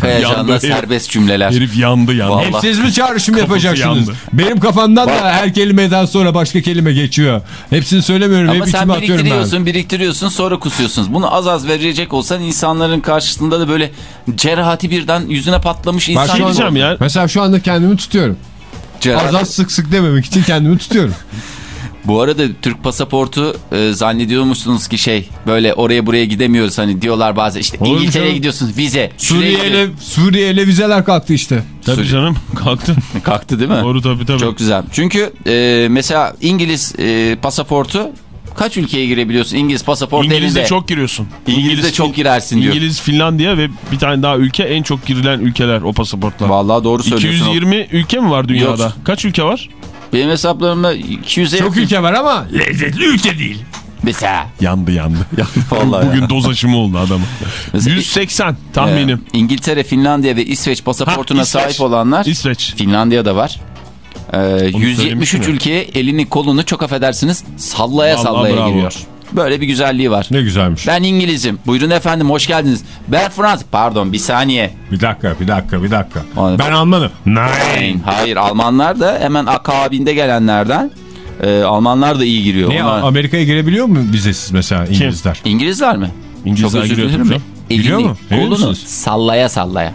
Kayacan'da herif, serbest cümleler. herif yandı yandı. Vallahi. Hep siz mi çağrışım yapacaksınız? yandı. Benim kafamdan da her kelimeden sonra başka kelime geçiyor. Hepsini söylemiyorum. Ama hep sen ben. biriktiriyorsun, biriktiriyorsun sonra kusuyorsunuz. Bunu az az verecek olsan insanların karşısında da böyle cerahati birden yüzüne patlamış insan an- diyeceğim ya. Mesela şu anda kendimi tutuyorum. Gerard- Az az sık sık dememek için kendimi tutuyorum. *laughs* Bu arada Türk pasaportu e, zannediyor musunuz ki şey böyle oraya buraya gidemiyoruz hani diyorlar bazen işte Olur İngiltere'ye gidiyorsunuz vize. şuraya Suriye ile, gidiyorsun. Suriye ile vizeler kalktı işte. Tabii Suriye. canım kalktı. *laughs* Kalktı değil mi? Doğru tabii tabii. Çok güzel. Çünkü e, mesela İngiliz e, pasaportu kaç ülkeye girebiliyorsun? İngiliz pasaportu İngiliz'de elinde. çok giriyorsun. İngiliz'de çok girersin diyor. İngiliz, Finlandiya ve bir tane daha ülke en çok girilen ülkeler o pasaportla. Vallahi doğru söylüyorsun. 220 ülke mi var dünyada? Yok. Kaç ülke var? Benim hesaplarımda 250. Çok ülke var ama Lezzetli ülke değil. Mesela. Yandı yandı. *laughs* Vallahi Bugün ya. doz aşımı oldu adamın. Mesela- 180 tahminim. Ee, İngiltere, Finlandiya ve İsveç pasaportuna Ha, İsveç. sahip olanlar İsveç. Finlandiya'da var. Ee, 173 söylemiştim ya. ülkeye elini kolunu çok affedersiniz sallaya Vallahi sallaya bravo. giriyor. Böyle bir güzelliği var. ne güzelmiş. Ben İngilizim. Buyurun efendim hoş geldiniz. Ben Fransız. Pardon bir saniye. Bir dakika bir dakika bir dakika. Anladım. Ben Almanım. Hayır, Hayır Almanlar da hemen akabinde gelenlerden. Ee, Almanlar da iyi giriyor. Onlar- Amerika'ya girebiliyor mu vizesiz mesela İngilizler? İngilizler mi? İngilizler Çok özür dilerim. Elini, Giriyor mu? Kolunu sallaya sallaya.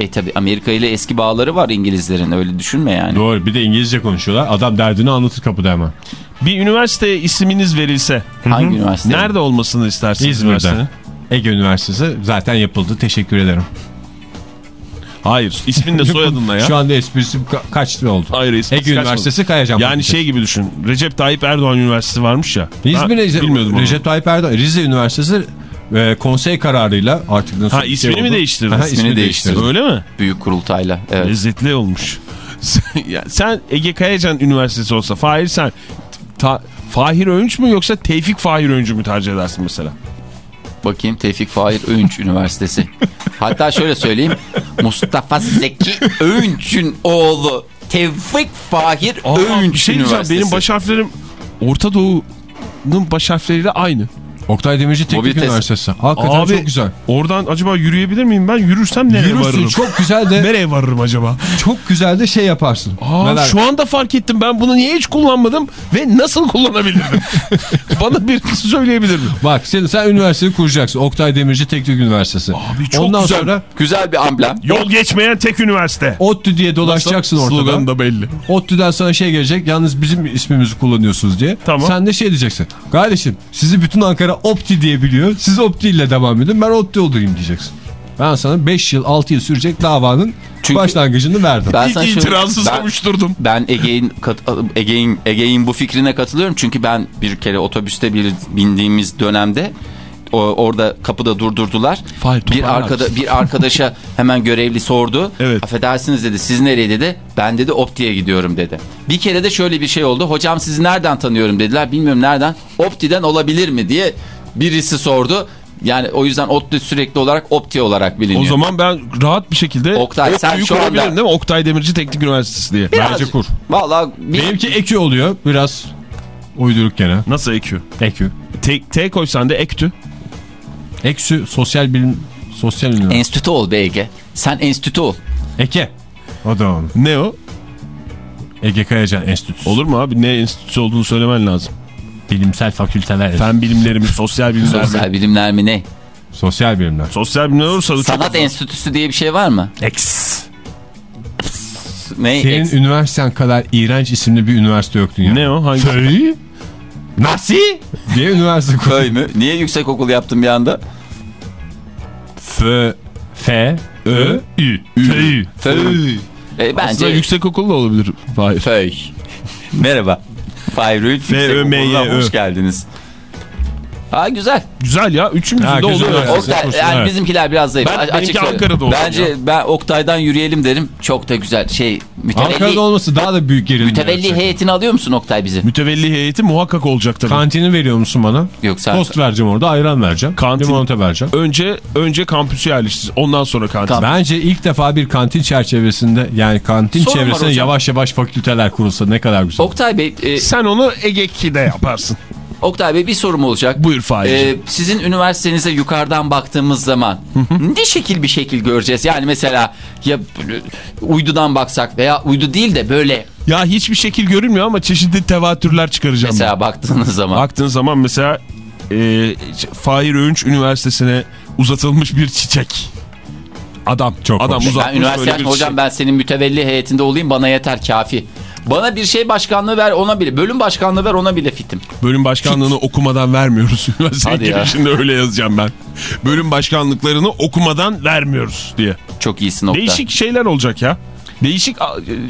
E tabi Amerika ile eski bağları var İngilizlerin öyle düşünme yani. Doğru bir de İngilizce konuşuyorlar. Adam derdini anlatır kapıda hemen. Bir üniversiteye isminiz verilse Hangi üniversite? nerede olmasını istersiniz İzmir'de. Ege Üniversitesi zaten yapıldı. Teşekkür ederim. Hayır isminle *laughs* soyadınla ya. Şu anda esprisi ka- kaç oldu? Hayır, esprisi Ege kaçmadı. Üniversitesi Kayacan. Yani şey gibi düşün. Recep Tayyip Erdoğan Üniversitesi varmış ya. İzmir'e bilmiyordum onu. Recep Tayyip Erdoğan Rize Üniversitesi e, konsey kararıyla artık nasıl Ha, bir ismini şey mi değiştirdi? Aha, İsmini değiştirdi. Öyle mi? Büyük kurultayla. Evet. Lezzetli olmuş. sen, *laughs* ya, sen Ege Kayacan Üniversitesi olsa Fahir sen ta, Fahir Öğünç mü yoksa Tevfik Fahir Öğüncü mü tercih edersin mesela? Bakayım Tevfik Fahir Öğünç *laughs* Üniversitesi. Hatta şöyle söyleyeyim. Mustafa Zeki Öğünç'ün oğlu Tevfik Fahir Aa, Öğünç şey Üniversitesi. benim baş harflerim Orta Doğu'nun baş harfleriyle aynı. Oktay Demirci Teknik Mobilitesi. Üniversitesi. Hakikaten Abi, çok güzel. Oradan acaba yürüyebilir miyim ben? Yürürsem nereye Yürürsün varırım? çok güzel de *laughs* Nereye varırım acaba? çok güzel de şey yaparsın. Aa, Neler- şu anda fark ettim ben bunu niye hiç kullanmadım ve nasıl kullanabilirdim? *laughs* Bana birisi söyleyebilir mi? Bak sen, sen üniversiteyi kuracaksın. Oktay Demirci Teknik Üniversitesi. Abi çok Ondan güzel. sonra Güzel bir amblem. Yol geçmeyen tek üniversite. ODTÜ diye dolaşacaksın Slogan ortada. da belli. ODTÜ'den sana şey gelecek. Yalnız bizim ismimizi kullanıyorsunuz diye. Tamam. Sen de şey diyeceksin. Kardeşim sizi bütün Ankara OPTI diye biliyor. Siz OPTI ile devam edin. Ben ODTÜ olayım diyeceksin. Ben sana 5 yıl 6 yıl sürecek davanın Çünkü- başlangıcını verdim. Ben İlk itirazı ben- savuşturdum. Ben Ege'in Ege'in Ege'in bu fikrine katılıyorum. Çünkü ben bir kere otobüste bir bindiğimiz dönemde o, orada kapıda durdurdular. Fahir, bir arkada bir arkadaşa *laughs* hemen görevli sordu. Evet. Affedersiniz dedi. Siz nereye dedi? Ben dedi Opti'ye gidiyorum dedi. Bir kere de şöyle bir şey oldu. Hocam sizi nereden tanıyorum dediler. Bilmiyorum nereden. Opti'den olabilir mi diye birisi sordu. Yani o yüzden Opti sürekli olarak Opti olarak biliniyor. O zaman ben rahat bir şekilde Oktay, sen şu anda- değil mi? Oktay Demirci Teknik Üniversitesi diye. Biraz- Bence kur. Vallahi bir- Benimki EKÜ oluyor. Biraz uyduruk gene. Nasıl EQ? EKÜ. T, T koysan da EKTÜ. EKSÜ Sosyal Bilim Sosyal Üniversitesi. enstitü ol be Ege. Sen enstitü ol. EKE. O da onun. Ne o? Ege Kayacan Enstitüsü. Olur mu abi? Ne enstitüsü olduğunu söylemen lazım. Bilimsel fakülteler. Fen bilimleri mi, sosyal bilimler mi? Sosyal bilimler mi ne? Sosyal bilimler. Sosyal bilimler olursa da çok... Sanat enstitüsü diye bir şey var mı? X. Ne? Senin Ex- üniversiten kadar iğrenç isimli bir üniversite yok dünyada. Ne o? Hangi? Nasıl? Diye üniversite kur. Köy mü? Niye yüksek okul yaptın bir anda? F. F. Ö. Ü. Föy. Föy. E, bence Aslında yüksek okul da olabilir. Hayır. Föy. Merhaba. Fayrül Yüksek. Okulu'na hoş geldiniz. Ha güzel. Güzel ya. Üçümüzün de Herkes oluyor. yani. Oktay, yani evet. bizimkiler biraz zayıf. Ben- A- benimki söyleyeyim. Ankara'da Bence ya. ben Oktay'dan yürüyelim derim. Çok da güzel. Şey mütevelli, Ankara'da olması daha da büyük gerilim. mütevelli yaratacak. heyetini alıyor musun Oktay bizi? Mütevelli heyeti muhakkak olacak tabii. Kantini veriyor musun bana? Yok sen. Tost vereceğim orada, ayran vereceğim. Kantin- Limonata vereceğim. Önce önce kampüsü yerleştireceğiz. Ondan sonra kantin. Kamp- Bence ilk defa bir kantin çerçevesinde yani kantin Sorun çevresinde yavaş yavaş fakülteler kurulsa ne kadar güzel. Oktay Bey, e, Sen onu Ege 2'de yaparsın. *laughs* Oktay Bey bir sorum olacak. Buyur Fahir. Ee, sizin üniversitenize yukarıdan baktığımız zaman ne şekil bir şekil göreceğiz? Yani mesela ya uydudan baksak veya uydu değil de böyle ya hiçbir şekil görünmüyor ama çeşitli tevatürler çıkaracağım. ben. mesela baktığınız zaman. Baktığın zaman mesela e, Fahir Öğünç Üniversitesi'ne uzatılmış bir çiçek. Adam. Çok Adam hoş. Ben uzatmış üniversite hocam şey. ben senin mütevelli heyetinde olayım bana yeter kafi. Bana bir şey başkanlığı ver ona bile. Bölüm başkanlığı ver ona bile fitim. Bölüm başkanlığını okumadan vermiyoruz. *laughs* Üniversite Hadi ya. girişinde öyle yazacağım ben. Bölüm başkanlıklarını okumadan vermiyoruz diye. Çok iyisin nokta. Değişik şeyler olacak ya. Değişik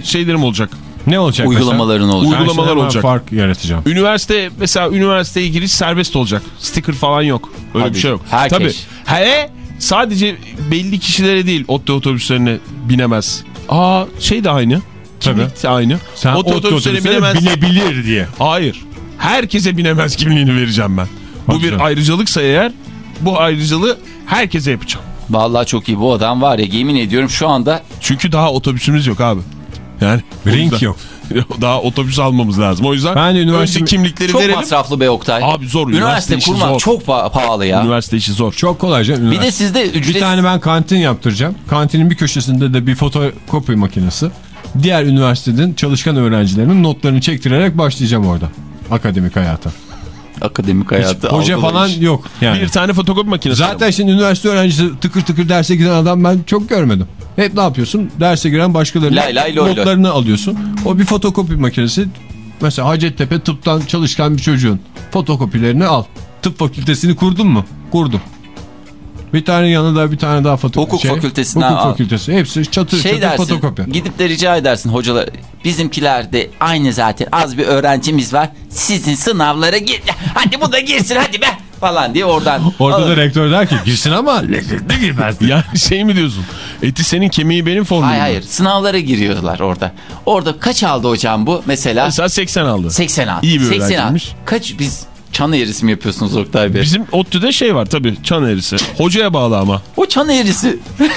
şeylerim olacak. Ne olacak Uygulamaların olacak. mesela? Ben Uygulamalar olacak. fark yaratacağım. Üniversite mesela üniversiteye giriş serbest olacak. Sticker falan yok. Öyle Hadi. bir şey yok. Herkes. Tabii. He, sadece belli kişilere değil ODTÜ otobüslerine binemez. Aa şey de aynı. Tabii. Kimlik de aynı. Sen otobüsüne binemez. binebilir diye. Hayır. Herkese binemez kimliğini vereceğim ben. Bu bir canım. ayrıcalıksa eğer bu ayrıcalığı herkese yapacağım. Vallahi çok iyi bu adam var ya yemin ediyorum şu anda Çünkü daha otobüsümüz yok abi. Yani yüzden- yok. *laughs* Daha otobüs almamız lazım. O yüzden Ben üniversite- kimlikleri çok verelim. masraflı be Oktay. Abi zor, üniversite Üniversite işi kurmak zor. çok pa- pahalı ya. Üniversite işi zor. Çok kolayca Bir üniversite. de sizde ücret... Bir tane ben kantin yaptıracağım. Kantinin bir köşesinde de bir fotokopi makinesi. Diğer üniversitenin çalışkan öğrencilerinin notlarını çektirerek başlayacağım orada. Akademik hayata. Akademik hayatı. Hoca falan yok yani. Bir tane fotokopi makinesi. Zaten şimdi üniversite öğrencisi tıkır tıkır derse giden adam ben çok görmedim. Hep ne yapıyorsun? Derse giren başkalarının Lay lay loy loy. notlarını alıyorsun. O bir fotokopi makinesi. Mesela Hacettepe tıptan çalışkan bir çocuğun fotokopilerini al. Tıp fakültesini kurdun mu? Kurdum. Bir tane yanında bir tane daha fotokopi. Hukuk fakültesinden Hukuk al. fakültesi. Hepsi çatır Şey çatır dersin, fotokopi. gidip de rica edersin hocalar. Bizimkiler de aynı zaten az bir öğrencimiz var. Sizin sınavlara gir. Hadi bu da girsin hadi be falan diye oradan. *laughs* Orada alın. da rektör der ki girsin ama *laughs* lezzetli girmez. Yani şey mi diyorsun? Eti senin kemiği benim formülüm. Hayır hayır sınavlara giriyorlar orada. Orada kaç aldı hocam bu mesela? Mesela 80 aldı. 80 aldı. İyi bir 80 aldı. Kaç biz çan eğrisi mi yapıyorsunuz Oktay Bey? Bizim ODTÜ'de şey var tabii çan eğrisi. Hocaya bağlı ama. O çan eğrisi. *laughs*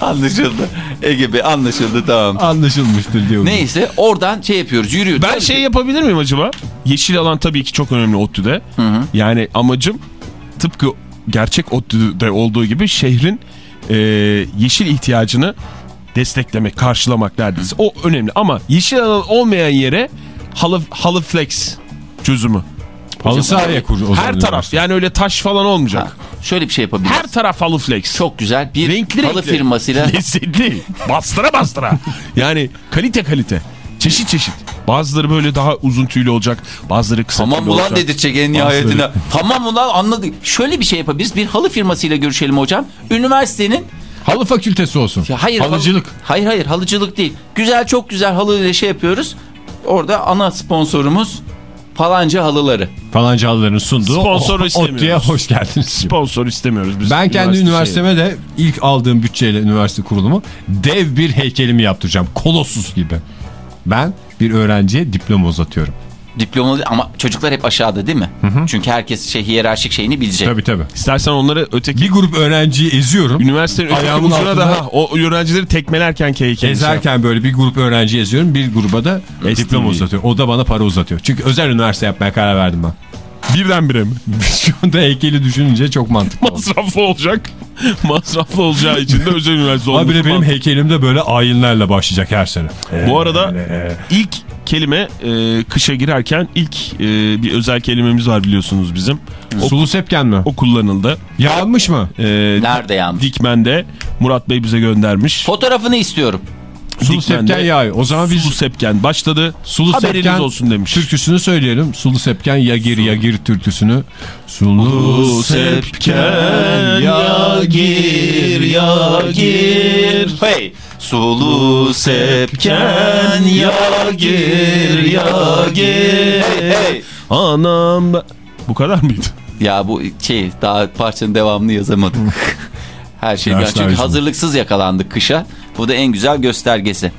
anlaşıldı. Ege Bey anlaşıldı tamam. Anlaşılmıştır diyor. Neyse oradan şey yapıyoruz yürüyoruz. Ben şey yapabilir miyim acaba? Yeşil alan tabii ki çok önemli ODTÜ'de. Yani amacım tıpkı gerçek ODTÜ'de olduğu gibi şehrin e, yeşil ihtiyacını desteklemek, karşılamak neredeyse. O önemli ama yeşil alan olmayan yere halı, halı flex çözümü. Halı sahaya kur o Her taraf yani öyle taş falan olmayacak. Ha, şöyle bir şey yapabiliriz. Her taraf halı flex. Çok güzel bir renkli halı renkli. firmasıyla Lezzetli. Bastıra bastıra. yani kalite kalite. Çeşit çeşit. Bazıları böyle daha uzun tüylü olacak. Bazıları kısa Tamam tüylü ulan olacak. dedirtecek en nihayetinde. Tamam ulan anladık. Şöyle bir şey yapabiliriz. Bir halı firmasıyla görüşelim hocam. Üniversitenin Halı fakültesi olsun. ya hayır Halıcılık. halı- hayır hayır halıcılık değil. Güzel çok güzel halı ile şey yapıyoruz. Orada ana sponsorumuz falanca halıları. Falanca halıların sunduğu Sponsoru o- istemiyoruz. Hoş geldiniz. Sponsor istemiyoruz biz. Ben kendi üniversite üniversiteme de ilk aldığım bütçeyle üniversite kurulumu dev bir heykelimi yaptıracağım. Kolossus gibi. Ben bir öğrenciye diploma uzatıyorum. Diploma ama çocuklar hep aşağıda değil mi? Çünkü herkes şey hiyerarşik şeyini bilecek. Tabii tabii. şey. İstersen onları öteki Bir grup öğrenciyi eziyorum. üniversitenin öteki Ayağımın ucuna altında- da ha, o öğrencileri tekmelerken keyif Ezerken böyle bir grup öğrenciyi eziyorum. Bir gruba da STV. diploma uzatıyor. O da bana para uzatıyor. Çünkü özel üniversite yapmaya karar verdim ben. Birdenbire mi? *laughs* Şu anda heykeli düşününce çok mantıklı. Masraflı olacak. *laughs* Masraflı olacağı için de özel üniversite olması Abi benim mantıklı. heykelimde böyle ayinlerle başlayacak her sene. Bu arada ilk kelime e, kışa girerken ilk e, bir özel kelimemiz var biliyorsunuz bizim. O, Sulu sepken mi? o kullanıldı. Yağmış mı? E, Nerede yanmış? Dikmen'de Murat Bey bize göndermiş. Fotoğrafını istiyorum. Sulu sepken yağı. O zaman biz Sulu sepken başladı. Sulu Haberiniz sepken olsun demiş. türküsünü söyleyelim. Sulu sepken yagir yagir türküsünü. Sulu sepken yagir yagir. Hey! Sulu sepken yagir yagir. Hey! Anam. be- Bu kadar mıydı? Ya bu şey daha parçanın devamını yazamadık. Her şey çünkü hazırlıksız yakalandık kışa. Bu da en güzel göstergesi.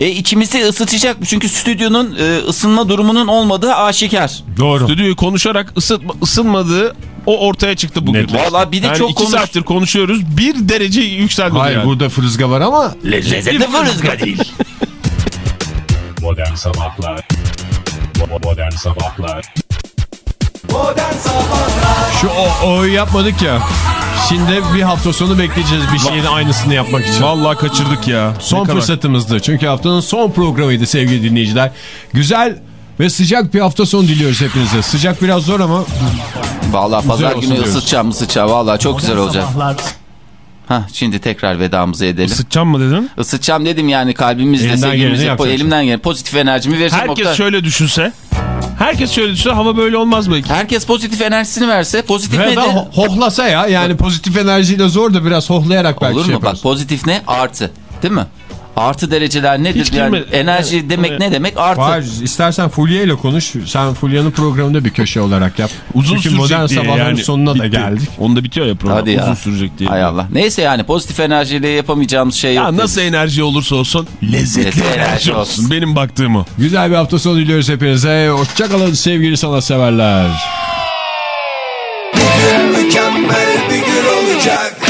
E, içimizi ısıtacak mı? Çünkü stüdyonun e, ısınma durumunun olmadığı aşikar. Doğru. Stüdyoyu konuşarak ısıtma, ısınmadığı o ortaya çıktı bugün. Valla bir de yani çok iki konuş... saattir konuşuyoruz. Bir derece yükselmedi Hayır yani. burada fırızga var ama Lezzetli fırızga değil. *laughs* Modern Sabahlar Modern Sabahlar şu o, o'yu yapmadık ya. Şimdi bir hafta sonu bekleyeceğiz bir şeyin aynısını yapmak için. Vallahi kaçırdık ya. Son fırsatımızdı. Çünkü haftanın son programıydı sevgili dinleyiciler. Güzel ve sıcak bir hafta sonu diliyoruz hepinize. Sıcak biraz zor ama Vallahi pazar günü ısıtacağım ısıtacağım. Vallahi çok güzel olacak. Ha şimdi tekrar vedamızı edelim. Sıçacağım mı dedin? Isıtacağım dedim yani kalbimizle geleni sevgimizle elimden gelen pozitif enerjimi vereceğim. Herkes Oktay. şöyle düşünse. Herkes şöyle düşünse hava böyle olmaz belki. Herkes pozitif enerjisini verse pozitif Ve ne de? ho- hohlasa ya yani pozitif enerjiyle zor da biraz hohlayarak belki Olur şey mu? Bak yaparız. pozitif ne? Artı. Değil mi? Artı dereceler nedir? Hiç yani enerji evet. demek ne demek? Artı. Hayır, istersen Fulya ile konuş. Sen Fulya'nın programında bir köşe olarak yap. Uzun Çünkü sürecek modern diye sabahların yani. sonuna bitti. da geldik. Onda bitiyor ya program. Hadi ya. Uzun sürecek diye. Hay Allah. Neyse yani pozitif enerjiyle yapamayacağımız şey ya. Nasıl demiş. enerji olursa olsun lezzetli, lezzetli enerji olsun. olsun. Benim baktığım o. Güzel bir hafta sonu diliyoruz hepinize. Hoşçakalın sevgili sanatseverler. Bugün mükemmel bir gün olacak.